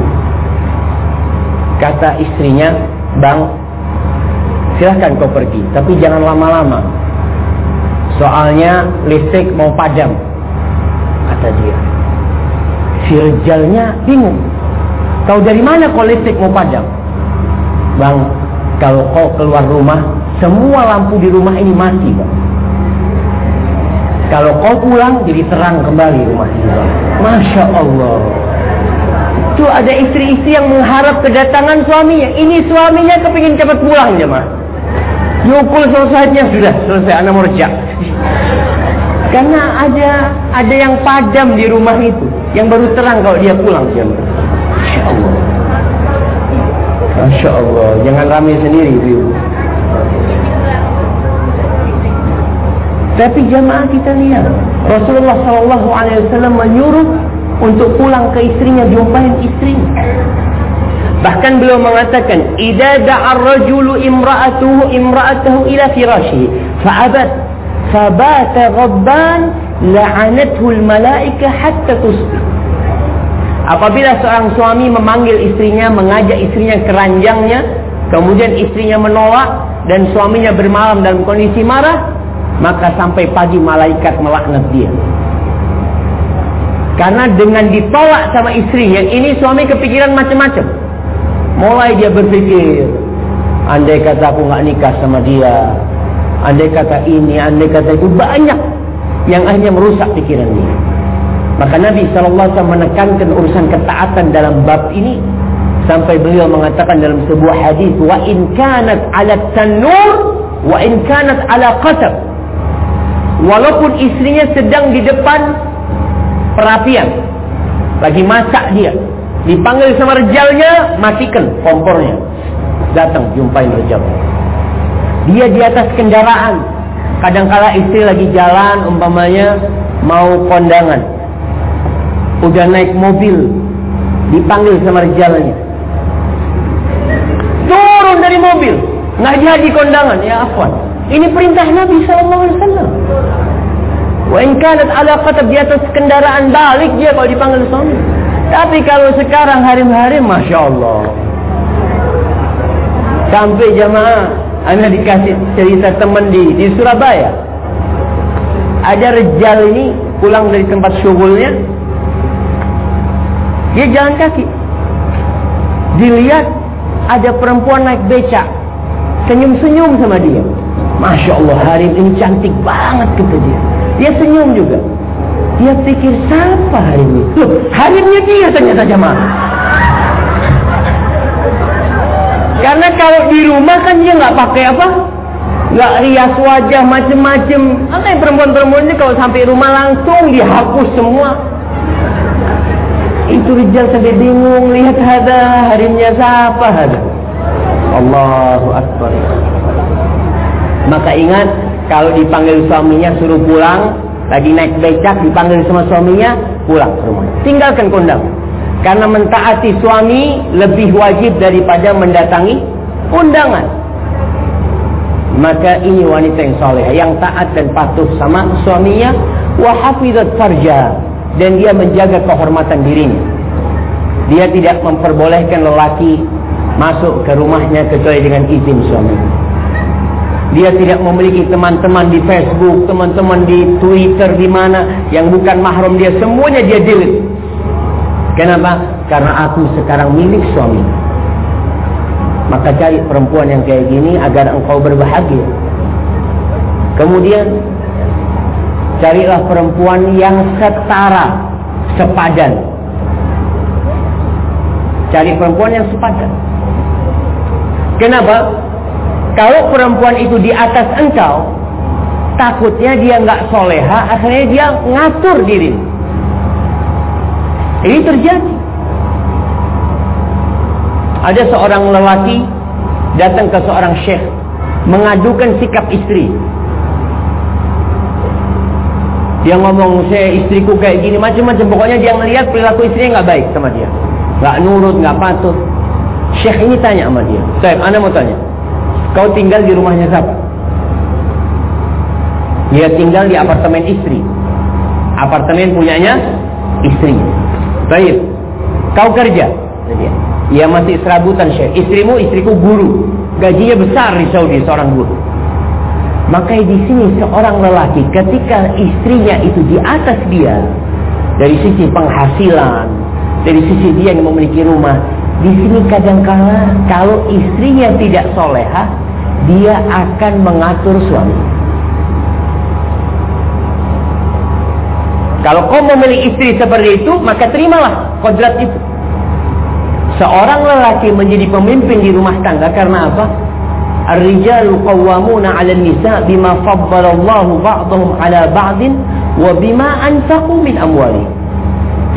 Kata istrinya, bang, silahkan kau pergi, tapi jangan lama-lama. Soalnya listrik mau padam, kata dia. Si rejalnya bingung. Kau dari mana kau listrik mau padam? Bang, kalau kau keluar rumah, semua lampu di rumah ini mati, Bang. Kalau kau pulang, jadi terang kembali rumah ini, Bang. Masya Allah. Itu ada istri-istri yang mengharap kedatangan suaminya. Ini suaminya kepingin cepat pulang, jemaah. Yukul selesainya sudah selesai, anak murja. Karena ada ada yang padam di rumah itu, yang baru terang kalau dia pulang, jemaah. Masya Allah. Masya Allah, jangan ramai sendiri, ibu. Tapi jamaah kita lihat Rasulullah Shallallahu Alaihi Wasallam menyuruh untuk pulang ke istrinya jumpain istrinya. Bahkan beliau mengatakan, "Idza da'a ar-rajulu imra'atuhu imra'atahu ila firashihi fa'abat fabata ghadban la'anathu al-malaika hatta tusbih." Apabila seorang suami memanggil istrinya, mengajak istrinya ke ranjangnya, kemudian istrinya menolak dan suaminya bermalam dalam kondisi marah, maka sampai pagi malaikat melaknat dia. Karena dengan ditolak sama istrinya, ini suami kepikiran macam-macam. Mulai dia berpikir, andai kata aku nggak nikah sama dia, andai kata ini, andai kata itu banyak yang akhirnya merusak pikiran dia. Maka Nabi SAW menekankan urusan ketaatan dalam bab ini sampai beliau mengatakan dalam sebuah hadis, wa in kanat ala tanur, wa in kanat ala qatab. Walaupun istrinya sedang di depan perapian. Lagi masak dia. Dipanggil sama rejalnya, matikan kompornya. Datang jumpai rejal. Dia di atas kendaraan. Kadangkala istri lagi jalan umpamanya mau kondangan. Udah naik mobil. Dipanggil sama rejalnya. Turun dari mobil. Nggak jadi kondangan. Ya afwan. Ini perintah Nabi sallallahu alaihi wasallam. Wa in kanat ala qatab di atas kendaraan balik dia kalau dipanggil suami. Tapi kalau sekarang hari-hari Masya Allah. Sampai jamaah Anda dikasih cerita teman di, di Surabaya. Ada rejal ini pulang dari tempat syughulnya. Dia jalan kaki. dilihat ada perempuan naik becak. Senyum-senyum sama dia. Masya Allah Harim ini cantik banget kata dia. Dia senyum juga. Dia pikir siapa Harim ini? Loh, Harimnya dia ternyata jamaah. Karena kalau di rumah kan dia nggak pakai apa? Nggak rias wajah macem-macem. Yang perempuan-perempuan ini kalau sampai rumah langsung dihapus semua. Itu Rijal sampai bingung lihat ada harimnya siapa ada. Allahu Akbar. Maka ingat kalau dipanggil suaminya suruh pulang, lagi naik becak dipanggil sama suaminya pulang ke rumah. Tinggalkan kondang. Karena mentaati suami lebih wajib daripada mendatangi undangan. Maka ini wanita yang soleh, yang taat dan patuh sama suaminya. Wahafizat farja dan dia menjaga kehormatan dirinya. Dia tidak memperbolehkan lelaki masuk ke rumahnya kecuali dengan izin suami. Dia tidak memiliki teman-teman di Facebook, teman-teman di Twitter di mana yang bukan mahram dia semuanya dia delete. Kenapa? Karena aku sekarang milik suami. Maka cari perempuan yang kayak gini agar engkau berbahagia. Kemudian carilah perempuan yang setara, sepadan. Cari perempuan yang sepadan. Kenapa? Kalau perempuan itu di atas engkau, takutnya dia nggak soleha, akhirnya dia ngatur diri. Ini terjadi. Ada seorang lelaki datang ke seorang syekh mengadukan sikap istri. Dia ngomong saya istriku kayak gini macam-macam. Pokoknya dia ngelihat perilaku istrinya nggak baik sama dia, nggak nurut, nggak patuh. Syekh ini tanya sama dia. Saya, anda mau tanya. Kau tinggal di rumahnya siapa? Dia tinggal di apartemen istri. Apartemen punyanya istri. Baik. Kau kerja. Dia. Ia masih serabutan syekh. Istrimu, istriku guru. Gajinya besar di Saudi seorang guru. Maka di sini seorang lelaki ketika istrinya itu di atas dia dari sisi penghasilan, dari sisi dia yang memiliki rumah, di sini kadangkala kalau istrinya tidak soleha, dia akan mengatur suami. Kalau kau memilih istri seperti itu, maka terimalah kodrat itu. Seorang lelaki menjadi pemimpin di rumah tangga karena apa? Ar-rijalu qawwamuna 'ala an-nisa bima faddala Allahu ba'dahum 'ala ba'din wa bima anfaqu min amwalihim.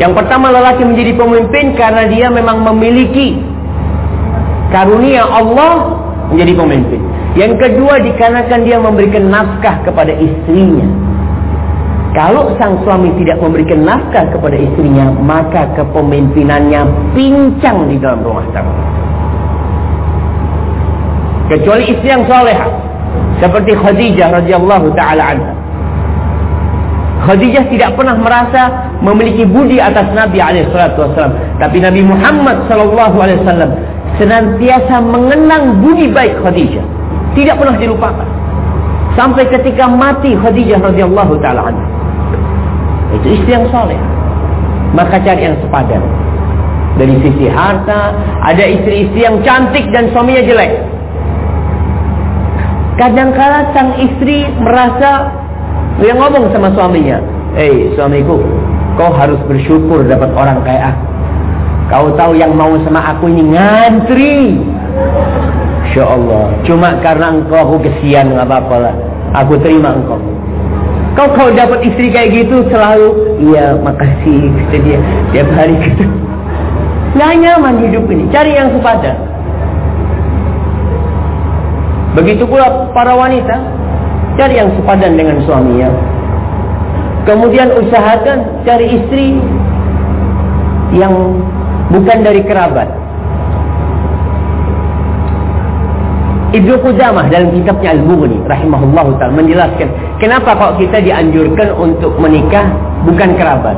Yang pertama lelaki menjadi pemimpin karena dia memang memiliki karunia Allah menjadi pemimpin. Yang kedua dikarenakan dia memberikan nafkah kepada istrinya. Kalau sang suami tidak memberikan nafkah kepada istrinya, maka kepemimpinannya pincang di dalam rumah tangga. Kecuali istri yang soleha. Seperti Khadijah radhiyallahu taala anha. Khadijah tidak pernah merasa memiliki budi atas Nabi SAW. Tapi Nabi Muhammad SAW senantiasa mengenang budi baik Khadijah. Tidak pernah dilupakan. Sampai ketika mati Khadijah radhiyallahu taala. Itu istri yang soleh. Maka cari yang sepadan. Dari sisi harta, ada istri-istri yang cantik dan suaminya jelek. Kadangkala sang istri merasa dia ngomong sama suaminya, "Eh, suamiku, kau harus bersyukur dapat orang kayak aku. Kau tahu yang mau sama aku ini ngantri. Insya Allah. Cuma karena engkau aku kesian nggak apa-apa lah. Aku terima engkau. Kau kau dapat istri kayak gitu selalu, iya makasih kata dia tiap hari gitu. Nggak nyaman hidup ini. Cari yang sepadan. Begitu pula para wanita cari yang sepadan dengan suaminya. Kemudian usahakan cari istri yang bukan dari kerabat. Ibnu Qudamah dalam kitabnya Al-Bughni rahimahullah taala menjelaskan kenapa kok kita dianjurkan untuk menikah bukan kerabat.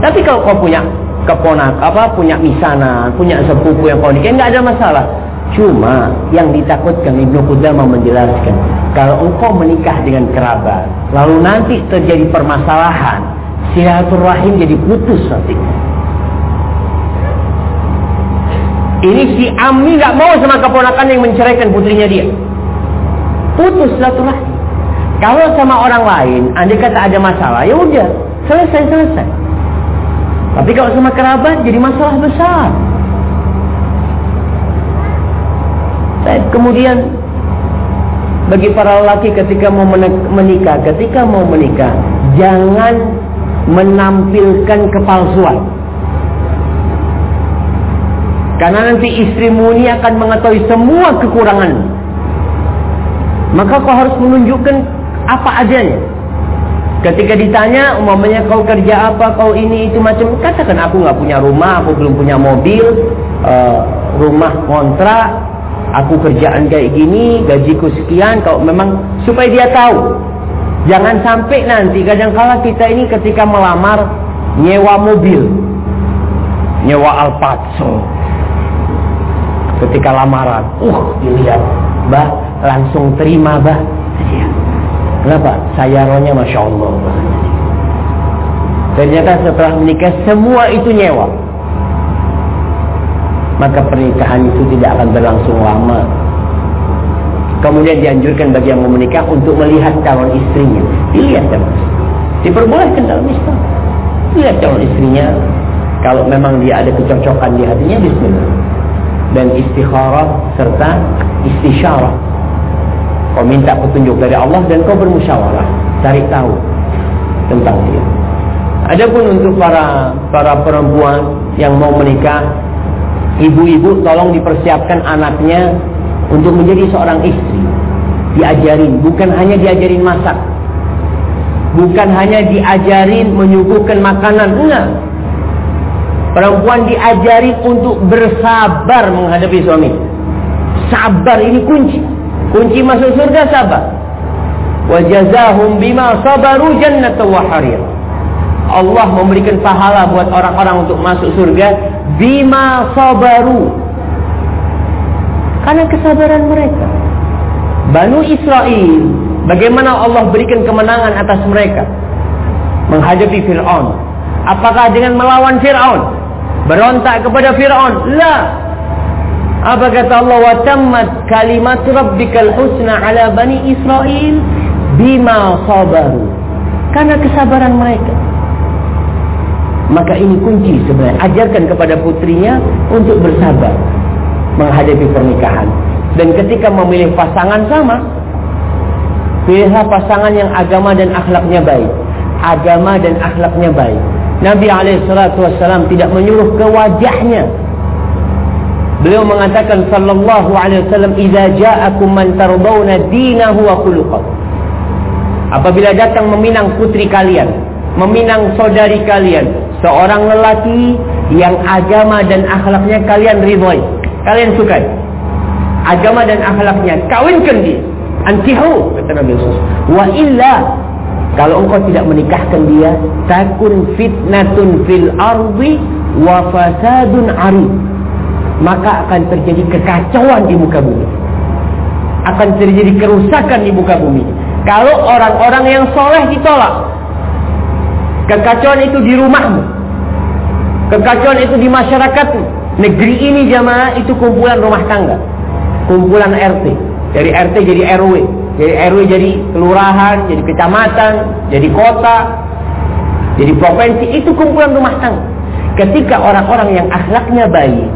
Tapi kalau kau punya keponak apa punya misana, punya sepupu yang kau nikah enggak ada masalah. Cuma yang ditakutkan Ibnu Qudamah menjelaskan kalau engkau menikah dengan kerabat lalu nanti terjadi permasalahan silaturahim jadi putus nanti. Ini si Ami nggak mau sama keponakan yang menceraikan putrinya dia. Putus silaturahmi. Kalau sama orang lain, andai kata ada masalah, ya udah, selesai selesai. Tapi kalau sama kerabat jadi masalah besar. Kemudian bagi para lelaki ketika mau menikah, ketika mau menikah, jangan menampilkan kepalsuan. Karena nanti istrimu ini akan mengetahui semua kekurangan. Maka kau harus menunjukkan apa adanya. Ketika ditanya, umumnya kau kerja apa, kau ini itu macam, katakan aku nggak punya rumah, aku belum punya mobil, uh, rumah kontrak, aku kerjaan kayak gini, gajiku sekian, kau memang supaya dia tahu. Jangan sampai nanti kadang kala kita ini ketika melamar nyewa mobil, nyewa Alpazzo, ketika lamaran, uh dilihat, bah langsung terima bah. Kenapa? Sayaronya masya Allah. Bah. Ternyata setelah menikah semua itu nyewa. Maka pernikahan itu tidak akan berlangsung lama. Kemudian dianjurkan bagi yang mau menikah untuk melihat calon istrinya. Dilihat kan? Diperbolehkan dalam Islam. Lihat calon istrinya. Kalau memang dia ada kecocokan di hatinya, Bismillah dan istikharah serta istisyarah. Kau minta petunjuk dari Allah dan kau bermusyawarah, cari tahu tentang dia. Adapun untuk para para perempuan yang mau menikah, ibu-ibu tolong dipersiapkan anaknya untuk menjadi seorang istri. Diajarin, bukan hanya diajarin masak. Bukan hanya diajarin menyuguhkan makanan, enggak Perempuan diajari untuk bersabar menghadapi suami. Sabar ini kunci. Kunci masuk surga sabar. Wajazahum bima sabaru jannatan wa harir. Allah memberikan pahala buat orang-orang untuk masuk surga bima sabaru. Karena kesabaran mereka. Banu Israel, bagaimana Allah berikan kemenangan atas mereka menghadapi Fir'aun. Apakah dengan melawan Fir'aun? berontak kepada Fir'aun. La. Apa kata Allah? Wa tammat kalimat rabbikal husna ala bani Israel bima sabaru. Karena kesabaran mereka. Maka ini kunci sebenarnya. Ajarkan kepada putrinya untuk bersabar menghadapi pernikahan. Dan ketika memilih pasangan sama, pilihlah pasangan yang agama dan akhlaknya baik. Agama dan akhlaknya baik. Nabi SAW tidak menyuruh ke wajahnya. Beliau mengatakan sallallahu alaihi wasallam idza ja'akum man tardawna dinahu wa khuluquhu. Apabila datang meminang putri kalian, meminang saudari kalian, seorang lelaki yang agama dan akhlaknya kalian ridhoi, kalian sukai. Agama dan akhlaknya kawinkan dia. Antihu kata Nabi SAW. Wa illa kalau engkau tidak menikahkan dia, takun fitnatun fil ardi wa fasadun arid. Maka akan terjadi kekacauan di muka bumi. Akan terjadi kerusakan di muka bumi. Kalau orang-orang yang soleh ditolak. Kekacauan itu di rumahmu. Kekacauan itu di masyarakatmu. Negeri ini jamaah itu kumpulan rumah tangga. Kumpulan RT. Dari RT jadi RW jadi RW jadi kelurahan, jadi kecamatan, jadi kota, jadi provinsi itu kumpulan rumah tangga. Ketika orang-orang yang akhlaknya baik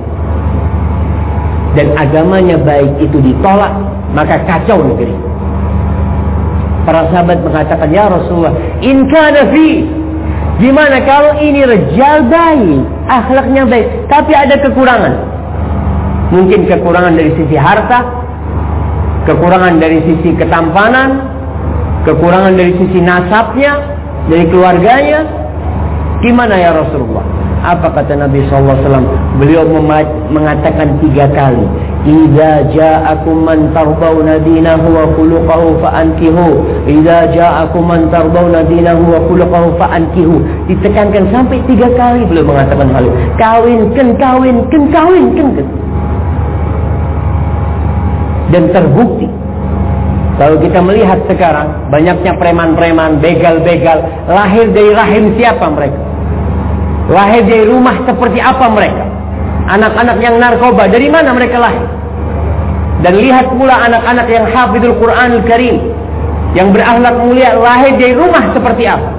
dan agamanya baik itu ditolak, maka kacau negeri. Para sahabat mengatakan, "Ya Rasulullah, in kana Gimana kalau ini rejal baik, akhlaknya baik, tapi ada kekurangan? Mungkin kekurangan dari sisi harta, kekurangan dari sisi ketampanan, kekurangan dari sisi nasabnya, dari keluarganya. Gimana ya Rasulullah? Apa kata Nabi SAW? Beliau mengatakan tiga kali. Iza ja'akum man tarbawna dinahu wa khuluqahu fa'ankihu. Iza ja'akum man tarbawna dinahu wa khuluqahu fa'ankihu. Ditekankan sampai tiga kali beliau mengatakan hal itu. Kawinkan, kawinkan, kawinkan. kawin dan terbukti. Kalau kita melihat sekarang banyaknya preman-preman, begal-begal lahir dari rahim siapa mereka? Lahir dari rumah seperti apa mereka? anak-anak yang narkoba dari mana mereka lahir? Dan lihat pula anak-anak yang hafidul Quranul Karim yang berakhlak mulia lahir dari rumah seperti apa?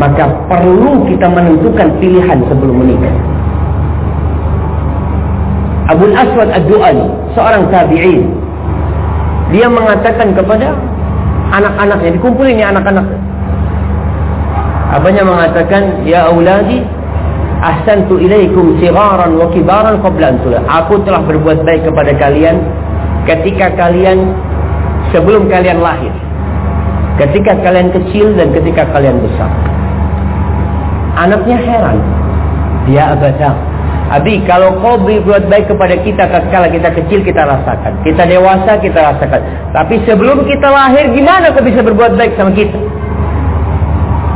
Maka perlu kita menentukan pilihan sebelum menikah. Abu Aswad Ad-Du'ali, seorang tabi'in. Dia mengatakan kepada anak-anaknya, dikumpulin ini anak-anak. Apanya mengatakan, Ya awladi, ahsantu ilaikum sigaran wa kibaran qabla. Aku telah berbuat baik kepada kalian ketika kalian sebelum kalian lahir. Ketika kalian kecil dan ketika kalian besar. Anaknya heran. Dia abada. Abi, kalau kau berbuat baik kepada kita ketika kita kecil kita rasakan. Kita dewasa kita rasakan. Tapi sebelum kita lahir gimana kau bisa berbuat baik sama kita?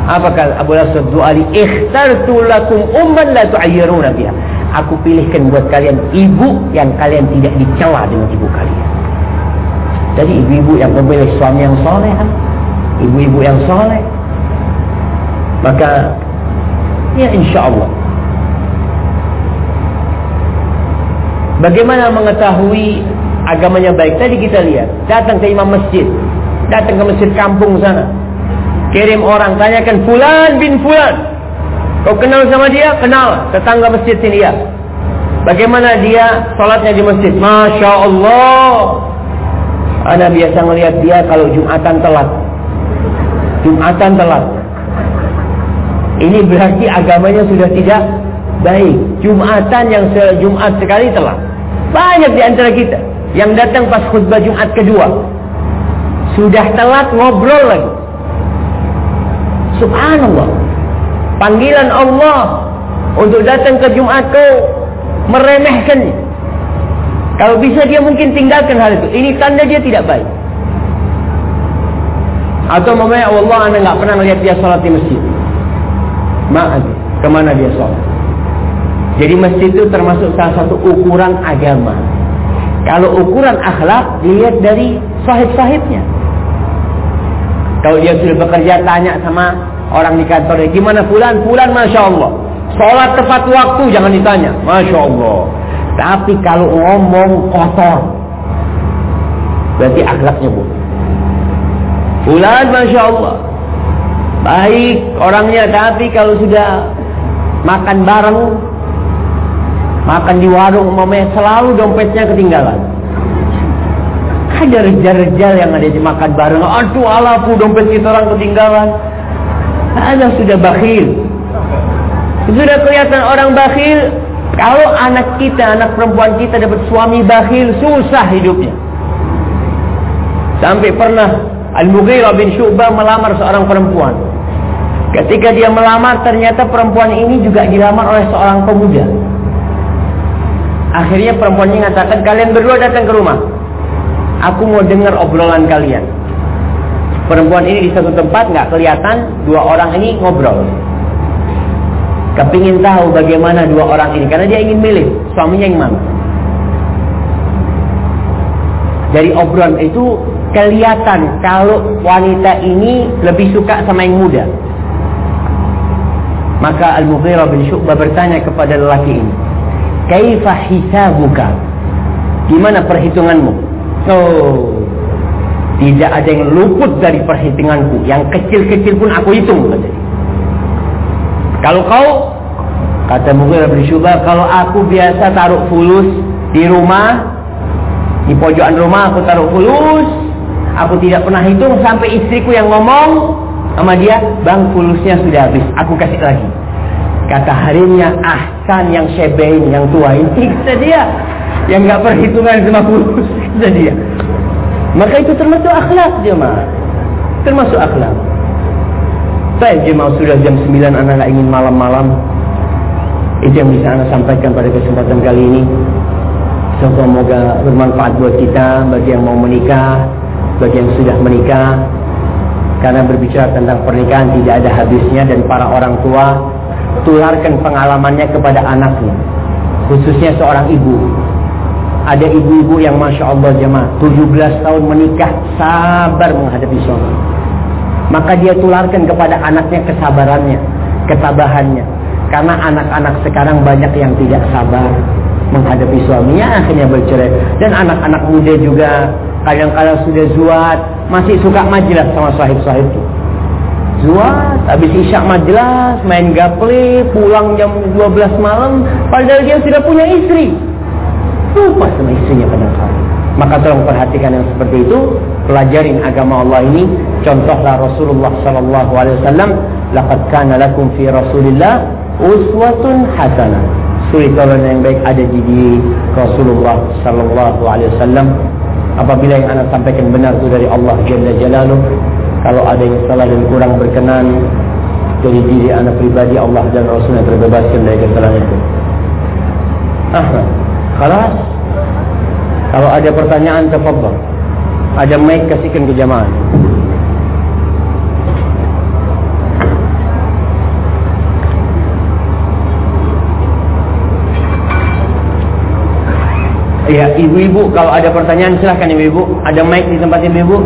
Apa kata Abu Asad Du'ali? Ikhtartu lakum umman la tu'ayyiruna biha. Aku pilihkan buat kalian ibu yang kalian tidak dicela dengan ibu kalian. Jadi ibu-ibu yang memilih suami yang soleh. Ibu-ibu yang soleh. Maka, ya insya Allah Bagaimana mengetahui agamanya baik? Tadi kita lihat, datang ke imam masjid, datang ke masjid kampung sana. Kirim orang, tanyakan Fulan bin Fulan. Kau kenal sama dia? Kenal. Tetangga masjid sini ya. Bagaimana dia salatnya di masjid? Masya Allah. Anda biasa melihat dia kalau Jumatan telat. Jumatan telat. Ini berarti agamanya sudah tidak baik. Jumatan yang Jumat sekali telah. Banyak di antara kita yang datang pas khutbah Jumat kedua. Sudah telat ngobrol lagi. Subhanallah. Panggilan Allah untuk datang ke Jumat kau meremehkan. Kalau bisa dia mungkin tinggalkan hal itu. Ini tanda dia tidak baik. Atau mamanya Allah anda nggak pernah melihat dia sholat di masjid. Maaf, ke mana dia sholat? Jadi masjid itu termasuk salah satu ukuran agama. Kalau ukuran akhlak dilihat dari sahib-sahibnya. Kalau dia sudah bekerja tanya sama orang di kantor, gimana pulan? Pulan Masya Allah. Sholat tepat waktu jangan ditanya. Masya Allah. Tapi kalau ngomong kotor. Berarti akhlaknya bu. Pulan Masya Allah. Baik orangnya tapi kalau sudah makan bareng Makan di warung umpamanya selalu dompetnya ketinggalan. Ada rejal-rejal yang ada di makan bareng. Aduh alapu dompet kita orang ketinggalan. Ada sudah bakhil. Sudah kelihatan orang bakhil. Kalau anak kita, anak perempuan kita dapat suami bakhil, susah hidupnya. Sampai pernah Al-Mughirah bin Syu'bah melamar seorang perempuan. Ketika dia melamar, ternyata perempuan ini juga dilamar oleh seorang pemuda. Akhirnya perempuan ini mengatakan, kalian berdua datang ke rumah. Aku mau dengar obrolan kalian. Perempuan ini di satu tempat nggak kelihatan, dua orang ini ngobrol. Kepingin tahu bagaimana dua orang ini, karena dia ingin milih suaminya yang mana. Dari obrolan itu kelihatan kalau wanita ini lebih suka sama yang muda. Maka Al-Mughirah bin Syu'bah bertanya kepada lelaki ini, Kaifa hisabuka? Gimana perhitunganmu? Oh, tidak ada yang luput dari perhitunganku. Yang kecil-kecil pun aku hitung. Kalau kau, kata Mughirah bin Syubah, kalau aku biasa taruh fulus di rumah, di pojokan rumah aku taruh fulus, aku tidak pernah hitung sampai istriku yang ngomong sama dia, bang fulusnya sudah habis, aku kasih lagi. Kata harinya Ahsan yang Shebain yang tua ini kata dia yang nggak perhitungan sama kurus kata dia. Maka itu termasuk akhlak mah. Termasuk akhlak. Saya jemaah sudah jam 9 anak nggak ingin malam-malam. Itu yang bisa anak sampaikan pada kesempatan kali ini. Semoga bermanfaat buat kita bagi yang mau menikah, bagi yang sudah menikah. Karena berbicara tentang pernikahan tidak ada habisnya dan para orang tua tularkan pengalamannya kepada anaknya khususnya seorang ibu ada ibu-ibu yang Masya Allah jemaah 17 tahun menikah sabar menghadapi suami maka dia tularkan kepada anaknya kesabarannya ketabahannya Karena anak-anak sekarang banyak yang tidak sabar menghadapi suaminya akhirnya bercerai. Dan anak-anak muda juga kadang-kadang sudah zuat, masih suka majelis sama sahib-sahib itu. Zuat, habis isyak majelis, main gaple, pulang jam 12 malam, padahal dia sudah punya istri. Lupa sama istrinya kadang-kadang. Maka tolong perhatikan yang seperti itu, pelajarin agama Allah ini. Contohlah Rasulullah sallallahu alaihi wasallam, "Laqad kana lakum fi Rasulillah uswatun hasanah." Suri teladan yang baik ada di diri Rasulullah sallallahu alaihi wasallam. Apabila yang anda sampaikan benar itu dari Allah Jalla Jalaluh, kalau ada yang salah dan kurang berkenan dari diri anda pribadi Allah dan Rasulnya terbebaskan dari kesalahan itu. Ah, Khalas. Kalau ada pertanyaan tafadhal. Ada mic kasihkan ke jemaah. Ya, ibu-ibu kalau ada pertanyaan silahkan ibu-ibu. Ada mic di tempat ibu-ibu.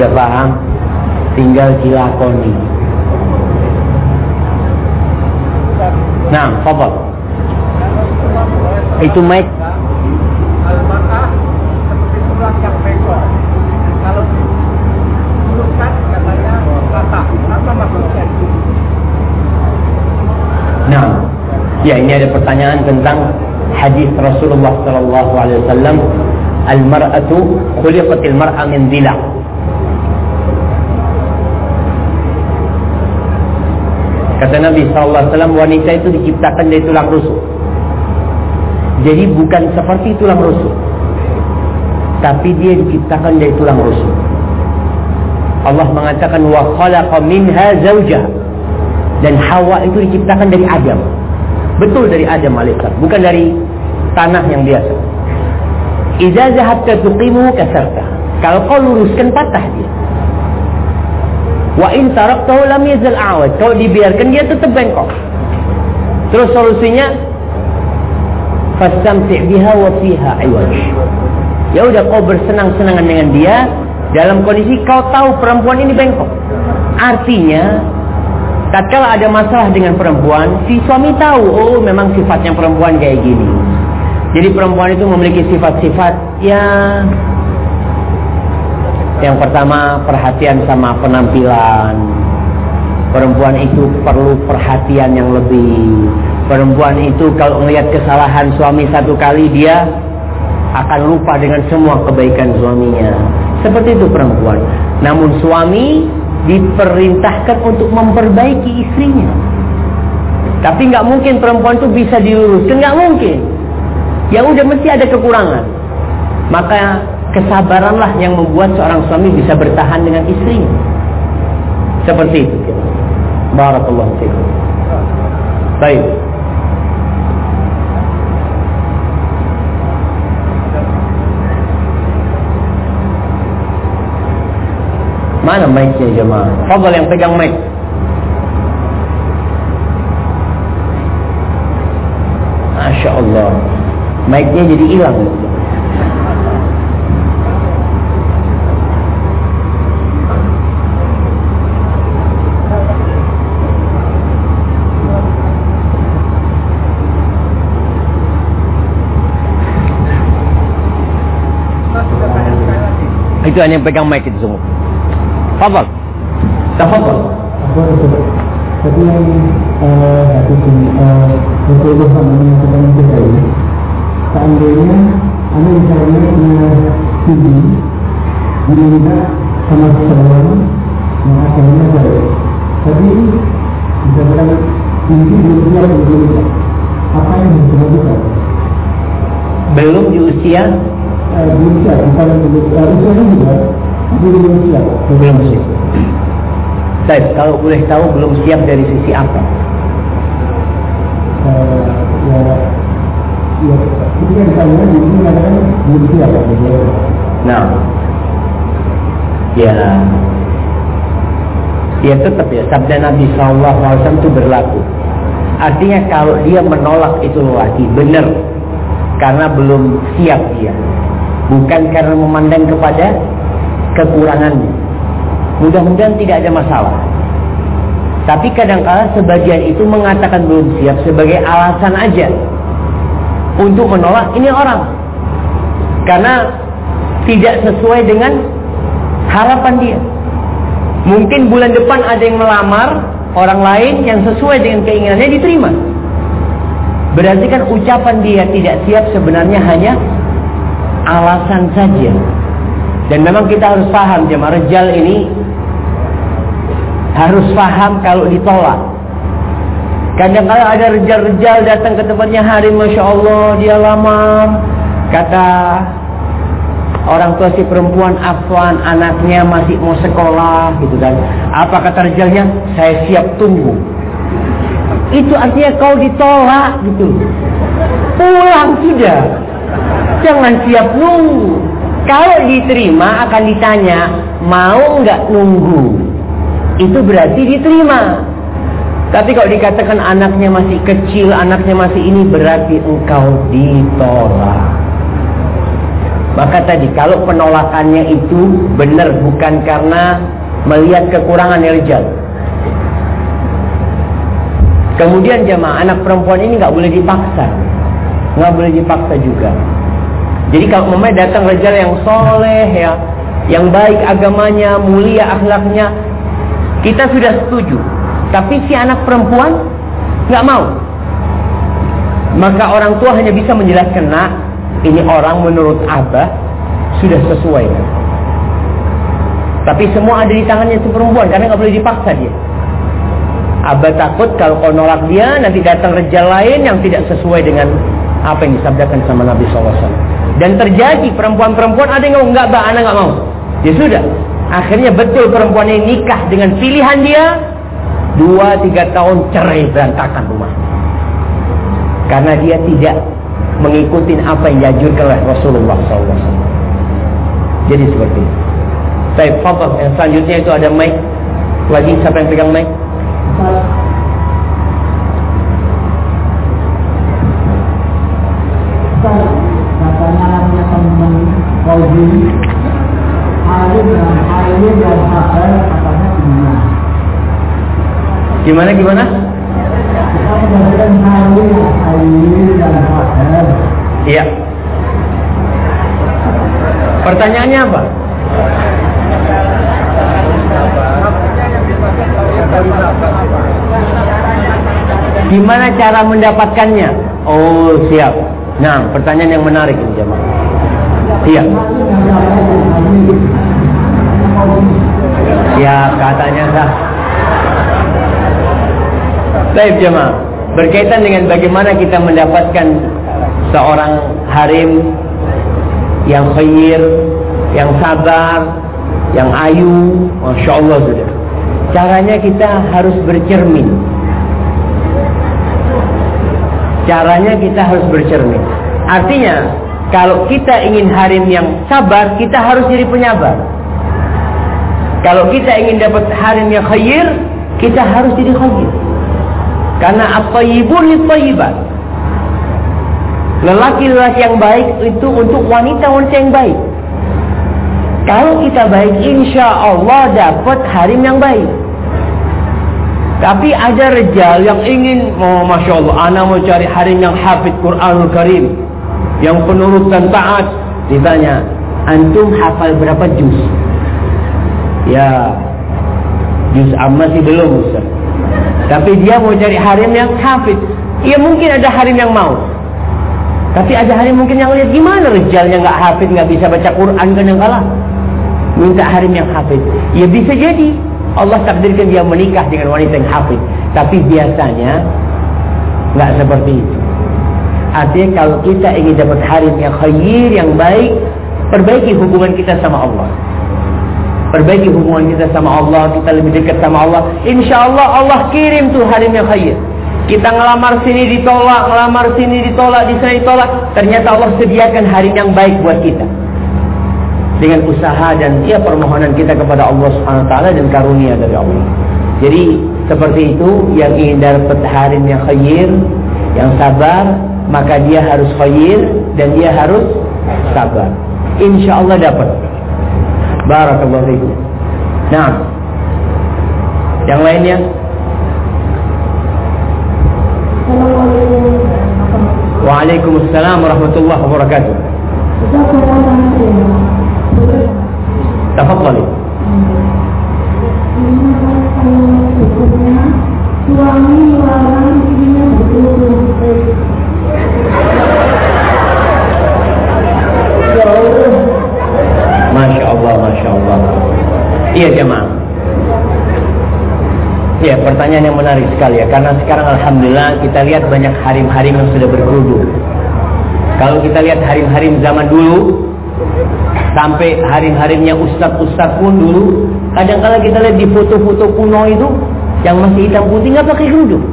Sudah paham. Tinggal dilakoni. Nah, fadal. Itu mic. Apa? Nah, ya ini ada pertanyaan tentang hadis Rasulullah sallallahu alaihi wasallam al-mar'atu khuliqatil mar'a min dhila. Kata Nabi wasallam wanita itu diciptakan dari tulang rusuk. Jadi bukan seperti tulang rusuk. Tapi dia diciptakan dari tulang rusuk. Allah mengatakan wa khalaqa minha zawjaha. Dan Hawa itu diciptakan dari Adam. Betul dari Adam alaihissalam, bukan dari tanah yang biasa. Idza zahabta tuqimu kasarta. Kalau kau luruskan patah dia. Wa in taraktahu lam yazal awad. Kalau dibiarkan dia tetap bengkok. Terus solusinya fastamti' biha wa fiha. Ya udah kau bersenang-senangan dengan dia dalam kondisi kau tahu perempuan ini bengkok. Artinya tatkala ada masalah dengan perempuan, si suami tahu oh memang sifatnya perempuan kayak gini. Jadi perempuan itu memiliki sifat-sifat ya yang pertama perhatian sama penampilan. Perempuan itu perlu perhatian yang lebih. Perempuan itu kalau melihat kesalahan suami satu kali dia akan lupa dengan semua kebaikan suaminya. Seperti itu perempuan. Namun suami diperintahkan untuk memperbaiki istrinya. Tapi nggak mungkin perempuan itu bisa diluruskan, nggak mungkin. Ya udah mesti ada kekurangan. Maka kesabaranlah yang membuat seorang suami bisa bertahan dengan istrinya. Seperti itu. Barakallahu fiikum. Baik. Mana mic-nya jemaah? Fadal yang pegang mic. Masya Allah. Mic-nya jadi hilang. Itu hanya pegang mic itu semua. Fadal. Tafadhal. Tapi yang uh, hadis ini uh, Rasulullah SAW menyatakan kita ini seandainya anda misalnya punya TV diminta sama seseorang yang asalnya baik tapi misalkan TV belum siap untuk apa yang harus dilakukan? Belum di usia Belum uh, usianya juga belum siap. belum siap. Baik, kalau boleh tahu belum siap dari sisi apa? Uh, ya Itu yang saya di sini mengatakan belum siap. Nah, ya, ya tetap ya sabda Nabi SAW itu berlaku. Artinya kalau dia menolak itu lelaki benar karena belum siap dia, bukan karena memandang kepada kekurangannya. Mudah-mudahan tidak ada masalah. Tapi kadang-kala sebagian itu mengatakan belum siap sebagai alasan aja untuk menolak ini orang. Karena tidak sesuai dengan harapan dia. Mungkin bulan depan ada yang melamar orang lain yang sesuai dengan keinginannya diterima. Berarti kan ucapan dia tidak siap sebenarnya hanya alasan saja. Dan memang kita harus paham jemaah rejal ini harus paham kalau ditolak. Kadang-kadang ada rejal-rejal datang ke tempatnya hari Masya Allah dia lamar. Kata orang tua si perempuan Afwan anaknya masih mau sekolah gitu kan. Apa kata rejalnya? Saya siap tunggu. Itu artinya kau ditolak gitu. Pulang sudah. Jangan siap nunggu. Kalau diterima akan ditanya, mau nggak nunggu? Itu berarti diterima. Tapi kalau dikatakan anaknya masih kecil, anaknya masih ini berarti engkau ditolak. Maka tadi kalau penolakannya itu benar bukan karena melihat kekurangan rijal. Kemudian jamaah anak perempuan ini nggak boleh dipaksa, nggak boleh dipaksa juga. Jadi kalau memang datang rejal yang soleh ya, yang baik agamanya, mulia akhlaknya, kita sudah setuju. Tapi si anak perempuan nggak mau. Maka orang tua hanya bisa menjelaskan, nak, ini orang menurut abah sudah sesuai. Tapi semua ada di tangannya si perempuan karena nggak boleh dipaksa dia. Abah takut kalau kau nolak dia nanti datang rejal lain yang tidak sesuai dengan apa yang disabdakan sama Nabi SAW. Dan terjadi perempuan-perempuan ada yang nggak bah, anak nggak mau. Ya sudah. Akhirnya betul perempuan ini nikah dengan pilihan dia. Dua tiga tahun cerai berantakan rumah. Karena dia tidak mengikuti apa yang diajurkan oleh Rasulullah SAW. Jadi seperti itu. Baik, fadal. Yang selanjutnya itu ada mic. Lagi siapa yang pegang mic? Dan dan katanya gimana? Gimana Iya. Pertanyaannya apa? Gimana cara mendapatkannya? Oh, siap. Nah, pertanyaan yang menarik ini jemaah. Iya. Siap katanya sah. Baik jemaah. Berkaitan dengan bagaimana kita mendapatkan seorang harim yang khair, yang sabar, yang ayu, masya Allah sudah. Caranya kita harus bercermin. Caranya kita harus bercermin. Artinya, kalau kita ingin harim yang sabar, kita harus jadi penyabar. Kalau kita ingin dapat harim yang khair, kita harus jadi khair. Karena at-tayyibun lit-tayyibat. Lelaki-lelaki yang baik itu untuk wanita-wanita yang baik. Kalau kita baik, insya Allah dapat harim yang baik. Tapi ada rejal yang ingin, oh masya Allah, anak mau cari harim yang hafid Quranul Karim, yang penurut dan taat. Ditanya, antum hafal berapa juz? Ya, juz amma sih belum Ustaz. Tapi dia mau cari harim yang hafid. Ya mungkin ada harim yang mau. Tapi ada harim mungkin yang lihat gimana rejalnya nggak hafid, nggak bisa baca Quran kadang kala. Minta harim yang hafid. Ya bisa jadi. Allah takdirkan dia menikah dengan wanita yang hafid. Tapi biasanya nggak seperti itu. Artinya kalau kita ingin dapat harim yang khair, yang baik, perbaiki hubungan kita sama Allah. Perbaiki hubungan kita sama Allah, kita lebih dekat sama Allah. Insya Allah Allah kirim tuh harim yang khair. Kita ngelamar sini ditolak, ngelamar sini ditolak, di sana ditolak. Ternyata Allah sediakan hari yang baik buat kita. Dengan usaha dan ya permohonan kita kepada Allah Subhanahu taala dan karunia dari Allah. Jadi seperti itu yang ingin dapat hari yang khair, yang sabar, maka dia harus khair dan dia harus sabar. Insya Allah dapat. Barakallahu fiikum. Nah, yang lainnya Waalaikumsalam warahmatullahi wabarakatuh. Tafadhali. Suami Masya Allah, Masya Allah. Iya jemaah. Ya, pertanyaan yang menarik sekali ya. Karena sekarang Alhamdulillah kita lihat banyak harim-harim yang sudah berkerudung. Kalau kita lihat harim-harim zaman dulu, sampai harim-harimnya ustadz-ustadz pun dulu, kadang-kala kita lihat di foto-foto kuno itu, yang masih hitam putih nggak pakai kerudung.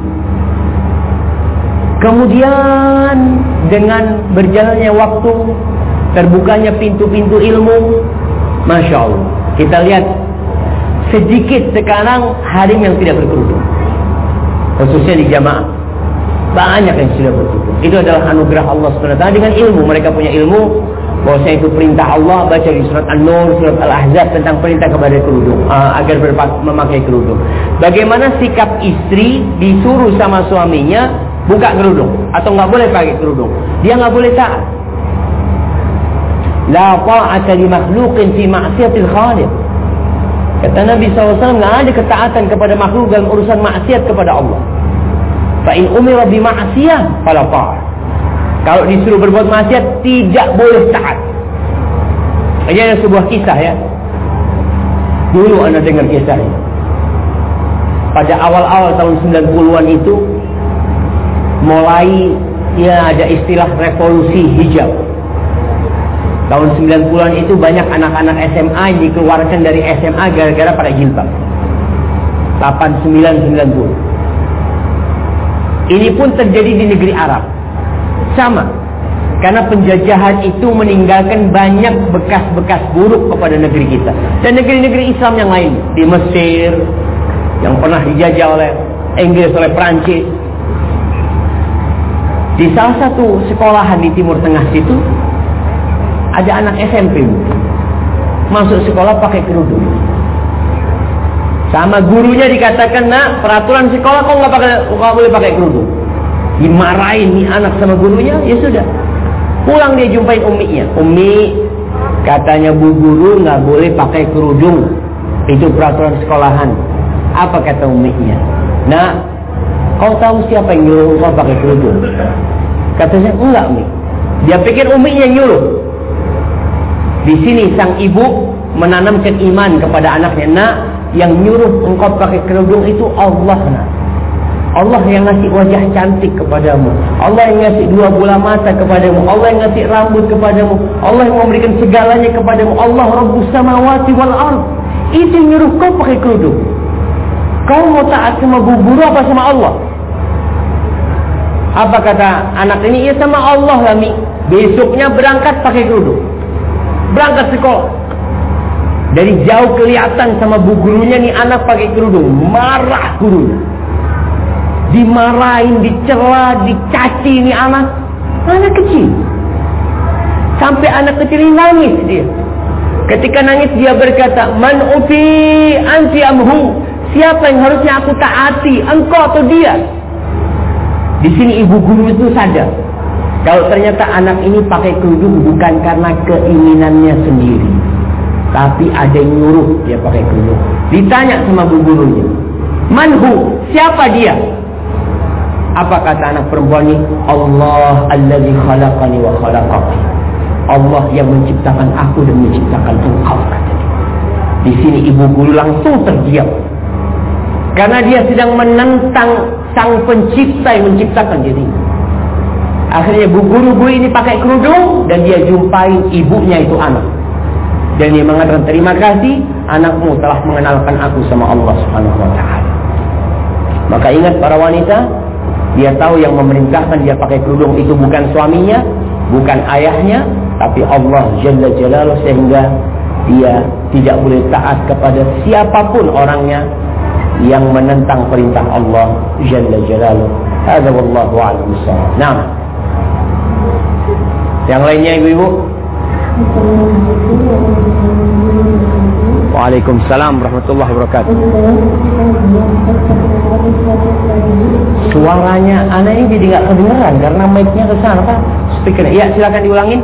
Kemudian dengan berjalannya waktu, terbukanya pintu-pintu ilmu, Masya Allah. Kita lihat sedikit sekarang harim yang tidak berkerudung. Khususnya di jamaah. Banyak yang sudah berkerudung. Itu adalah anugerah Allah SWT dengan ilmu. Mereka punya ilmu bahwasanya itu perintah Allah baca di surat An-Nur, surat Al-Ahzab tentang perintah kepada kerudung uh, agar memakai kerudung. Bagaimana sikap istri disuruh sama suaminya buka kerudung atau nggak boleh pakai kerudung? Dia nggak boleh taat. La ta'ata li makhluqin fi ma'siyatil khaliq. Kata Nabi SAW, nggak ada ketaatan kepada makhluk dalam urusan maksiat kepada Allah. Fa'in umira bi ma'asiyah, fala Kalau disuruh berbuat maksiat, tidak boleh taat. Ini ada sebuah kisah ya. Dulu anda dengar kisah ini. Pada awal-awal tahun 90-an itu, mulai ya ada istilah revolusi hijab. Tahun 90-an itu banyak anak-anak SMA yang dikeluarkan dari SMA gara-gara pada jilbab. 8990. Ini pun terjadi di negeri Arab. Sama. Karena penjajahan itu meninggalkan banyak bekas-bekas buruk kepada negeri kita. Dan negeri-negeri Islam yang lain. Di Mesir, yang pernah dijajah oleh Inggris, oleh Prancis. Di salah satu sekolahan di Timur Tengah situ, ada anak SMP masuk sekolah pakai kerudung. Sama gurunya dikatakan, nak peraturan sekolah kok nggak pakai nggak boleh pakai kerudung. Dimarahin nih anak sama gurunya, ya sudah. Pulang dia jumpai uminya. Umi katanya bu guru nggak boleh pakai kerudung. Itu peraturan sekolahan. Apa kata uminya? Nah, kau tahu siapa yang nyuruh kau pakai kerudung? Katanya enggak umi. Dia pikir umi yang nyuruh. Di sini sang ibu menanamkan iman kepada anaknya. Nak, yang nyuruh engkau pakai kerudung itu Allah nak. Allah yang ngasih wajah cantik kepadamu. Allah yang ngasih dua bola mata kepadamu. Allah yang ngasih rambut kepadamu. Allah yang memberikan segalanya kepadamu. Allah Rabbus samawati wal ard. Itu nyuruh kau pakai kerudung. Kau mau taat sama guru apa sama Allah? Apa kata anak ini? Ya sama Allah lah Mi. Besoknya berangkat pakai kerudung berangkat sekolah. Dari jauh kelihatan sama bu gurunya nih anak pakai kerudung, marah gurunya. Dimarahin, dicela, dicaci nih anak. Anak kecil. Sampai anak kecil ini nangis dia. Ketika nangis dia berkata, "Man uti anti amhu?" Siapa yang harusnya aku taati, engkau atau dia? Di sini ibu guru itu sadar kalau ternyata anak ini pakai kerudung bukan karena keinginannya sendiri. Tapi ada yang nyuruh dia pakai kerudung. Ditanya sama bu gurunya. Manhu, siapa dia? Apa kata anak perempuan ini? Allah alladzi khalaqani wa khalaqaki. Allah yang menciptakan aku dan menciptakan engkau. Di sini ibu guru langsung terdiam. Karena dia sedang menentang sang pencipta yang menciptakan dirinya. Akhirnya bu guru guru ini pakai kerudung dan dia jumpai ibunya itu anak. Dan dia mengatakan terima kasih anakmu telah mengenalkan aku sama Allah Subhanahu wa taala. Maka ingat para wanita, Dia tahu yang memerintahkan dia pakai kerudung itu bukan suaminya, bukan ayahnya, tapi Allah Jalla Jalaluh sehingga dia tidak boleh taat kepada siapa pun orangnya yang menentang perintah Allah Jalla Jalaluh. Hadza wallahu a'lam Nah. Yang lainnya ibu-ibu? Waalaikumsalam warahmatullahi wabarakatuh. Suaranya anak ini jadi nggak kedengeran karena mic-nya ke sana Pak. Speaker. Ya, silakan diulangin.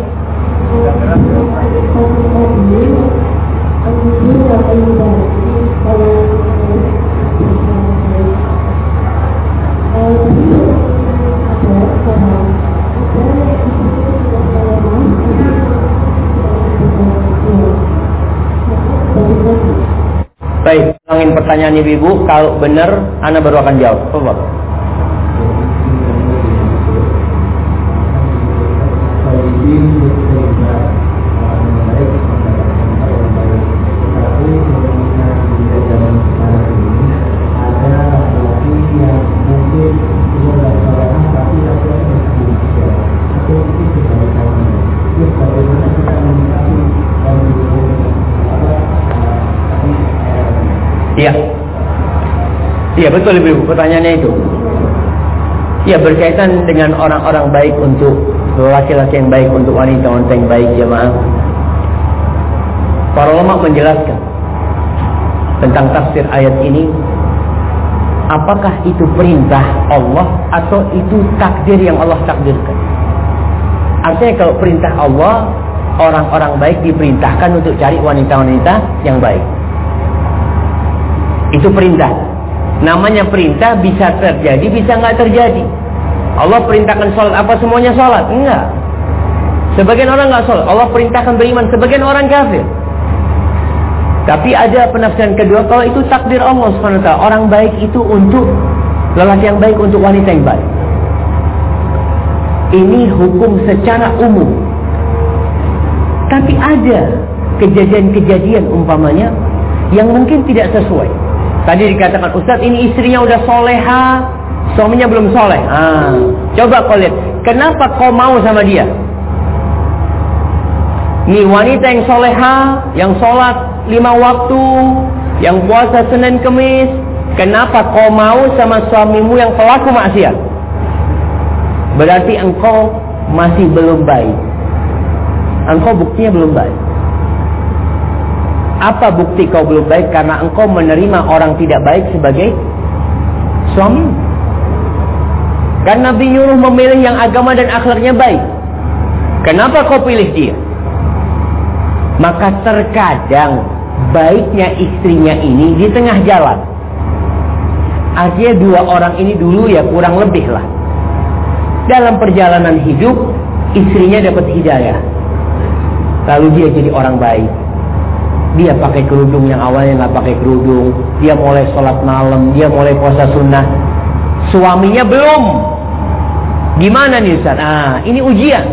Baik, ulangin pertanyaan ibu-ibu. Kalau benar, Anda baru akan jawab. Coba. Iya betul ibu pertanyaannya itu. Iya berkaitan dengan orang-orang baik untuk laki-laki yang baik untuk wanita-wanita yang baik jemaah. Para ulama menjelaskan tentang tafsir ayat ini apakah itu perintah Allah atau itu takdir yang Allah takdirkan. Artinya kalau perintah Allah orang-orang baik diperintahkan untuk cari wanita-wanita yang baik. Itu perintah. Namanya perintah bisa terjadi, bisa nggak terjadi. Allah perintahkan sholat apa semuanya sholat? Enggak. Sebagian orang nggak sholat. Allah perintahkan beriman. Sebagian orang kafir. Tapi ada penafsiran kedua kalau itu takdir Allah SWT. Orang baik itu untuk lelaki yang baik untuk wanita yang baik. Ini hukum secara umum. Tapi ada kejadian-kejadian umpamanya yang mungkin tidak sesuai. Tadi dikatakan Ustaz ini istrinya udah soleha, suaminya belum soleh. Ah, coba kau lihat, kenapa kau mau sama dia? Nih wanita yang soleha, yang sholat lima waktu, yang puasa Senin Kemis, kenapa kau mau sama suamimu yang pelaku maksiat? Berarti engkau masih belum baik. Engkau buktinya belum baik. Apa bukti kau belum baik? Karena engkau menerima orang tidak baik sebagai suami. Karena Nabi nyuruh memilih yang agama dan akhlaknya baik. Kenapa kau pilih dia? Maka terkadang baiknya istrinya ini di tengah jalan. Artinya dua orang ini dulu ya kurang lebih lah. Dalam perjalanan hidup, istrinya dapat hidayah. Lalu dia jadi orang baik dia pakai kerudung yang awalnya nggak pakai kerudung, dia mulai sholat malam, dia mulai puasa sunnah, suaminya belum. Gimana nih Ustaz? Ah, ini ujian.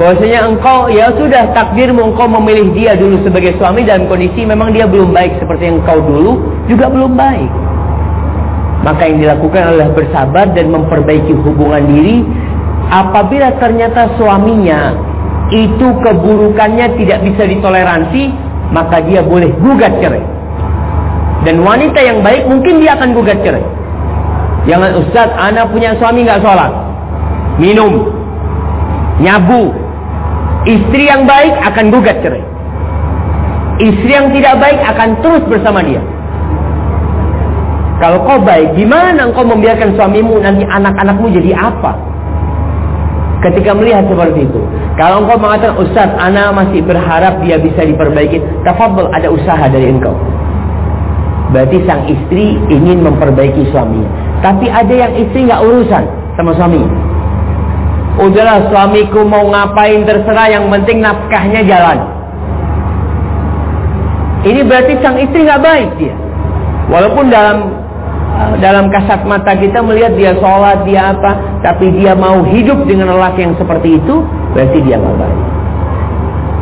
Bahwasanya engkau ya sudah takdirmu engkau memilih dia dulu sebagai suami dalam kondisi memang dia belum baik seperti yang engkau dulu juga belum baik. Maka yang dilakukan adalah bersabar dan memperbaiki hubungan diri apabila ternyata suaminya itu keburukannya tidak bisa ditoleransi, maka dia boleh gugat cerai. Dan wanita yang baik mungkin dia akan gugat cerai. Jangan Ustaz, anak punya suami nggak sholat, minum, nyabu. Istri yang baik akan gugat cerai. Istri yang tidak baik akan terus bersama dia. Kalau kau baik, gimana engkau membiarkan suamimu nanti anak-anakmu jadi apa? Ketika melihat seperti itu. Kalau engkau mengatakan, Ustaz, Ana masih berharap dia bisa diperbaiki. Tafadol, ada usaha dari engkau. Berarti sang istri ingin memperbaiki suaminya. Tapi ada yang istri nggak urusan sama suami. Udahlah suamiku mau ngapain terserah yang penting nafkahnya jalan. Ini berarti sang istri nggak baik dia. Walaupun dalam dalam kasat mata kita melihat dia sholat, dia apa, tapi dia mau hidup dengan lelaki yang seperti itu, berarti dia nggak baik.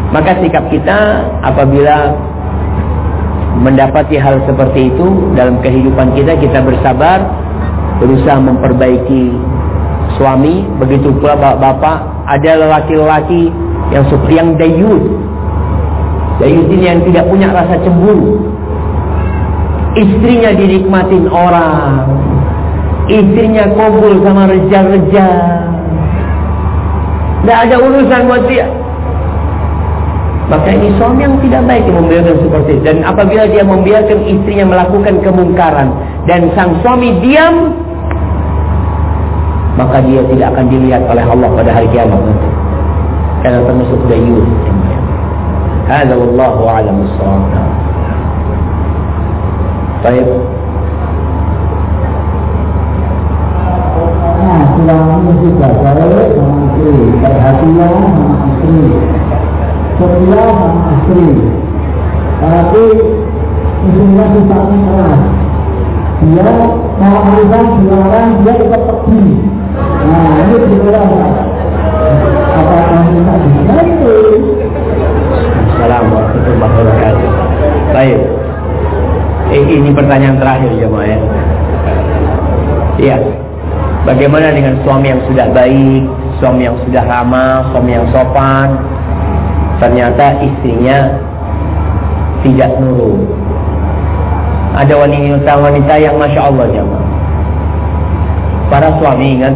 Maka sikap kita apabila mendapati hal seperti itu dalam kehidupan kita, kita bersabar, berusaha memperbaiki suami, begitu pula bapak-bapak ada lelaki-lelaki yang seperti yang dayus. Dayus ini yang tidak punya rasa cemburu. Istrinya dinikmatin orang. Istrinya kumpul sama reja-reja. Tidak ada urusan buat dia. Maka ini suami yang tidak baik yang membiarkan seperti itu. Dan apabila dia membiarkan istrinya melakukan kemungkaran. Dan sang suami diam. Maka dia tidak akan dilihat oleh Allah pada hari kiamat. Karena termasuk dayus. Hada wallahu a'lam as-shawab. Baik. Pertanyaan terakhir jemaah ya. Iya. Bagaimana dengan suami yang sudah baik, suami yang sudah ramah, suami yang sopan, ternyata istrinya tidak nurut. Ada wanita-wanita yang masya Allah jemaah. Para suami ingat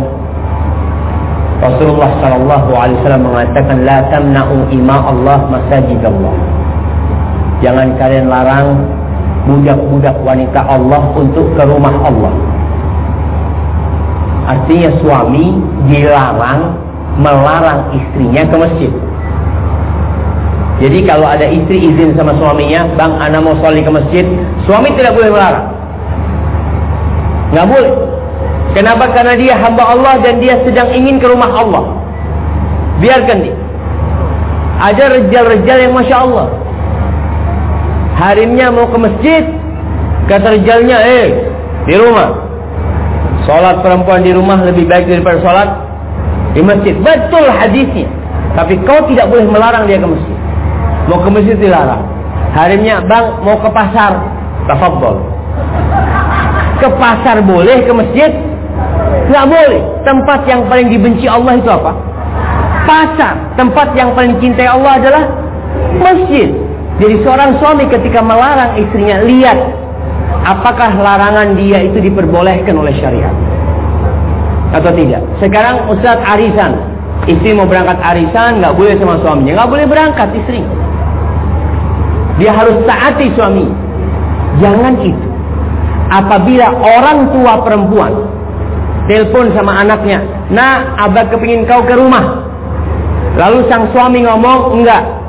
Rasulullah Shallallahu Alaihi Wasallam mengatakan la tamna'u ima Allah masajid Allah. Jangan kalian larang budak-budak wanita Allah untuk ke rumah Allah. Artinya suami dilarang melarang istrinya ke masjid. Jadi kalau ada istri izin sama suaminya, bang, anak mau sholat ke masjid, suami tidak boleh melarang. Nggak boleh. Kenapa? Karena dia hamba Allah dan dia sedang ingin ke rumah Allah. Biarkan dia. Ada rejal-rejal yang masya Allah. Harimnya mau ke masjid, kata rejalnya, eh, di rumah. Sholat perempuan di rumah lebih baik daripada sholat di masjid. Betul hadisnya. Tapi kau tidak boleh melarang dia ke masjid. Mau ke masjid dilarang. Harimnya, bang, mau ke pasar. Tafadol. Ke pasar boleh, ke masjid Nggak boleh. Tempat yang paling dibenci Allah itu apa? Pasar. Tempat yang paling cintai Allah adalah masjid. Jadi seorang suami ketika melarang istrinya, lihat apakah larangan dia itu diperbolehkan oleh syariat atau tidak. Sekarang Ustaz arisan, istri mau berangkat arisan nggak boleh sama suaminya, nggak boleh berangkat istri. Dia harus taati suami. Jangan itu. Apabila orang tua perempuan telepon sama anaknya, nah abah kepingin kau ke rumah. Lalu sang suami ngomong, enggak,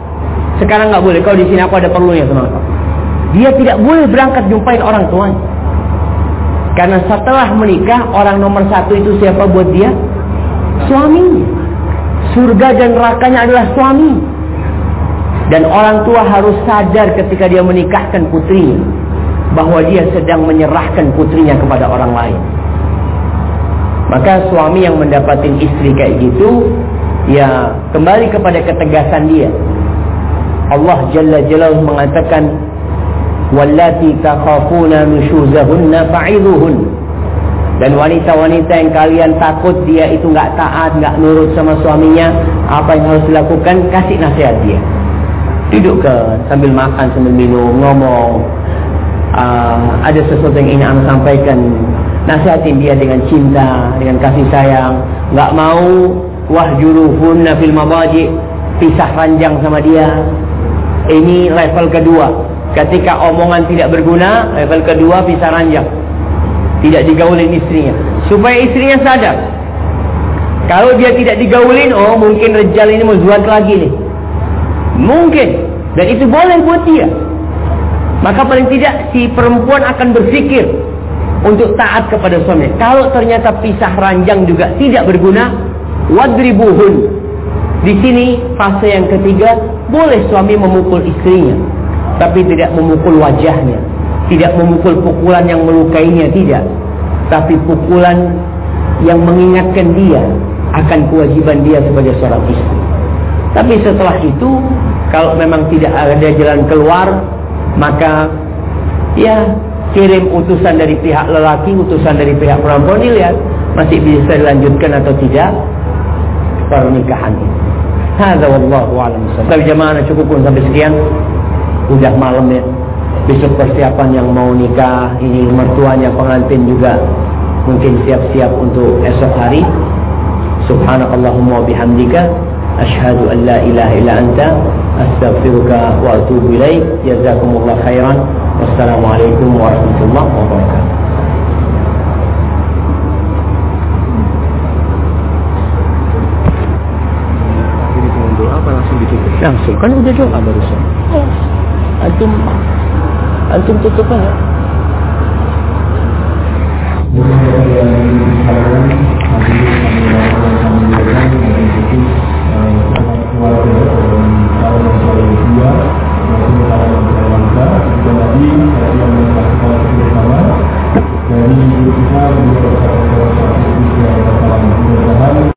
sekarang nggak boleh. Kau di sini aku ada perlunya sama kau. Dia tidak boleh berangkat jumpain orang tuanya. Karena setelah menikah, orang nomor satu itu siapa buat dia? Suaminya. Surga dan nerakanya adalah suami. Dan orang tua harus sadar ketika dia menikahkan putrinya. Bahwa dia sedang menyerahkan putrinya kepada orang lain. Maka suami yang mendapatkan istri kayak gitu, ya kembali kepada ketegasan dia. Allah Jalla Jalaluhu mengatakan wallati takhafuna nushuzahunna fa'idhuhun dan wanita-wanita yang kalian takut dia itu nggak taat, nggak nurut sama suaminya, apa yang harus dilakukan? Kasih nasihat dia. Dudukkan sambil makan, sambil minum, ngomong. Uh, ada sesuatu yang ingin anda sampaikan. Nasihatin dia dengan cinta, dengan kasih sayang. Nggak mau wahjuruhunna fil mabaji pisah ranjang sama dia. Ini level kedua. Ketika omongan tidak berguna, level kedua pisah ranjang. Tidak digaulin istrinya. Supaya istrinya sadar. Kalau dia tidak digaulin, oh mungkin rejal ini mau zuat lagi nih. Mungkin. Dan itu boleh buat dia. Maka paling tidak si perempuan akan berpikir untuk taat kepada suami. Kalau ternyata pisah ranjang juga tidak berguna, wadribuhun. Di sini fase yang ketiga, boleh suami memukul istrinya, tapi tidak memukul wajahnya, tidak memukul pukulan yang melukainya, tidak. Tapi pukulan yang mengingatkan dia akan kewajiban dia sebagai seorang istri. Tapi setelah itu, kalau memang tidak ada jalan keluar, maka ya kirim utusan dari pihak lelaki, utusan dari pihak perempuan dilihat masih bisa dilanjutkan atau tidak pernikahan ini. Hadza wallahu a'lam. Tapi jemaah cukup pun sampai sekian. Udah malam ya. Besok persiapan yang mau nikah, ini mertuanya pengantin juga mungkin siap-siap untuk esok hari. Subhanakallahumma bihamdika asyhadu an la ilaha illa anta astaghfiruka wa atubu ilaik. Jazakumullah khairan. Wassalamualaikum warahmatullahi wabarakatuh. Langsung kan udah doa barusan. Antum antum tutup aja. Yang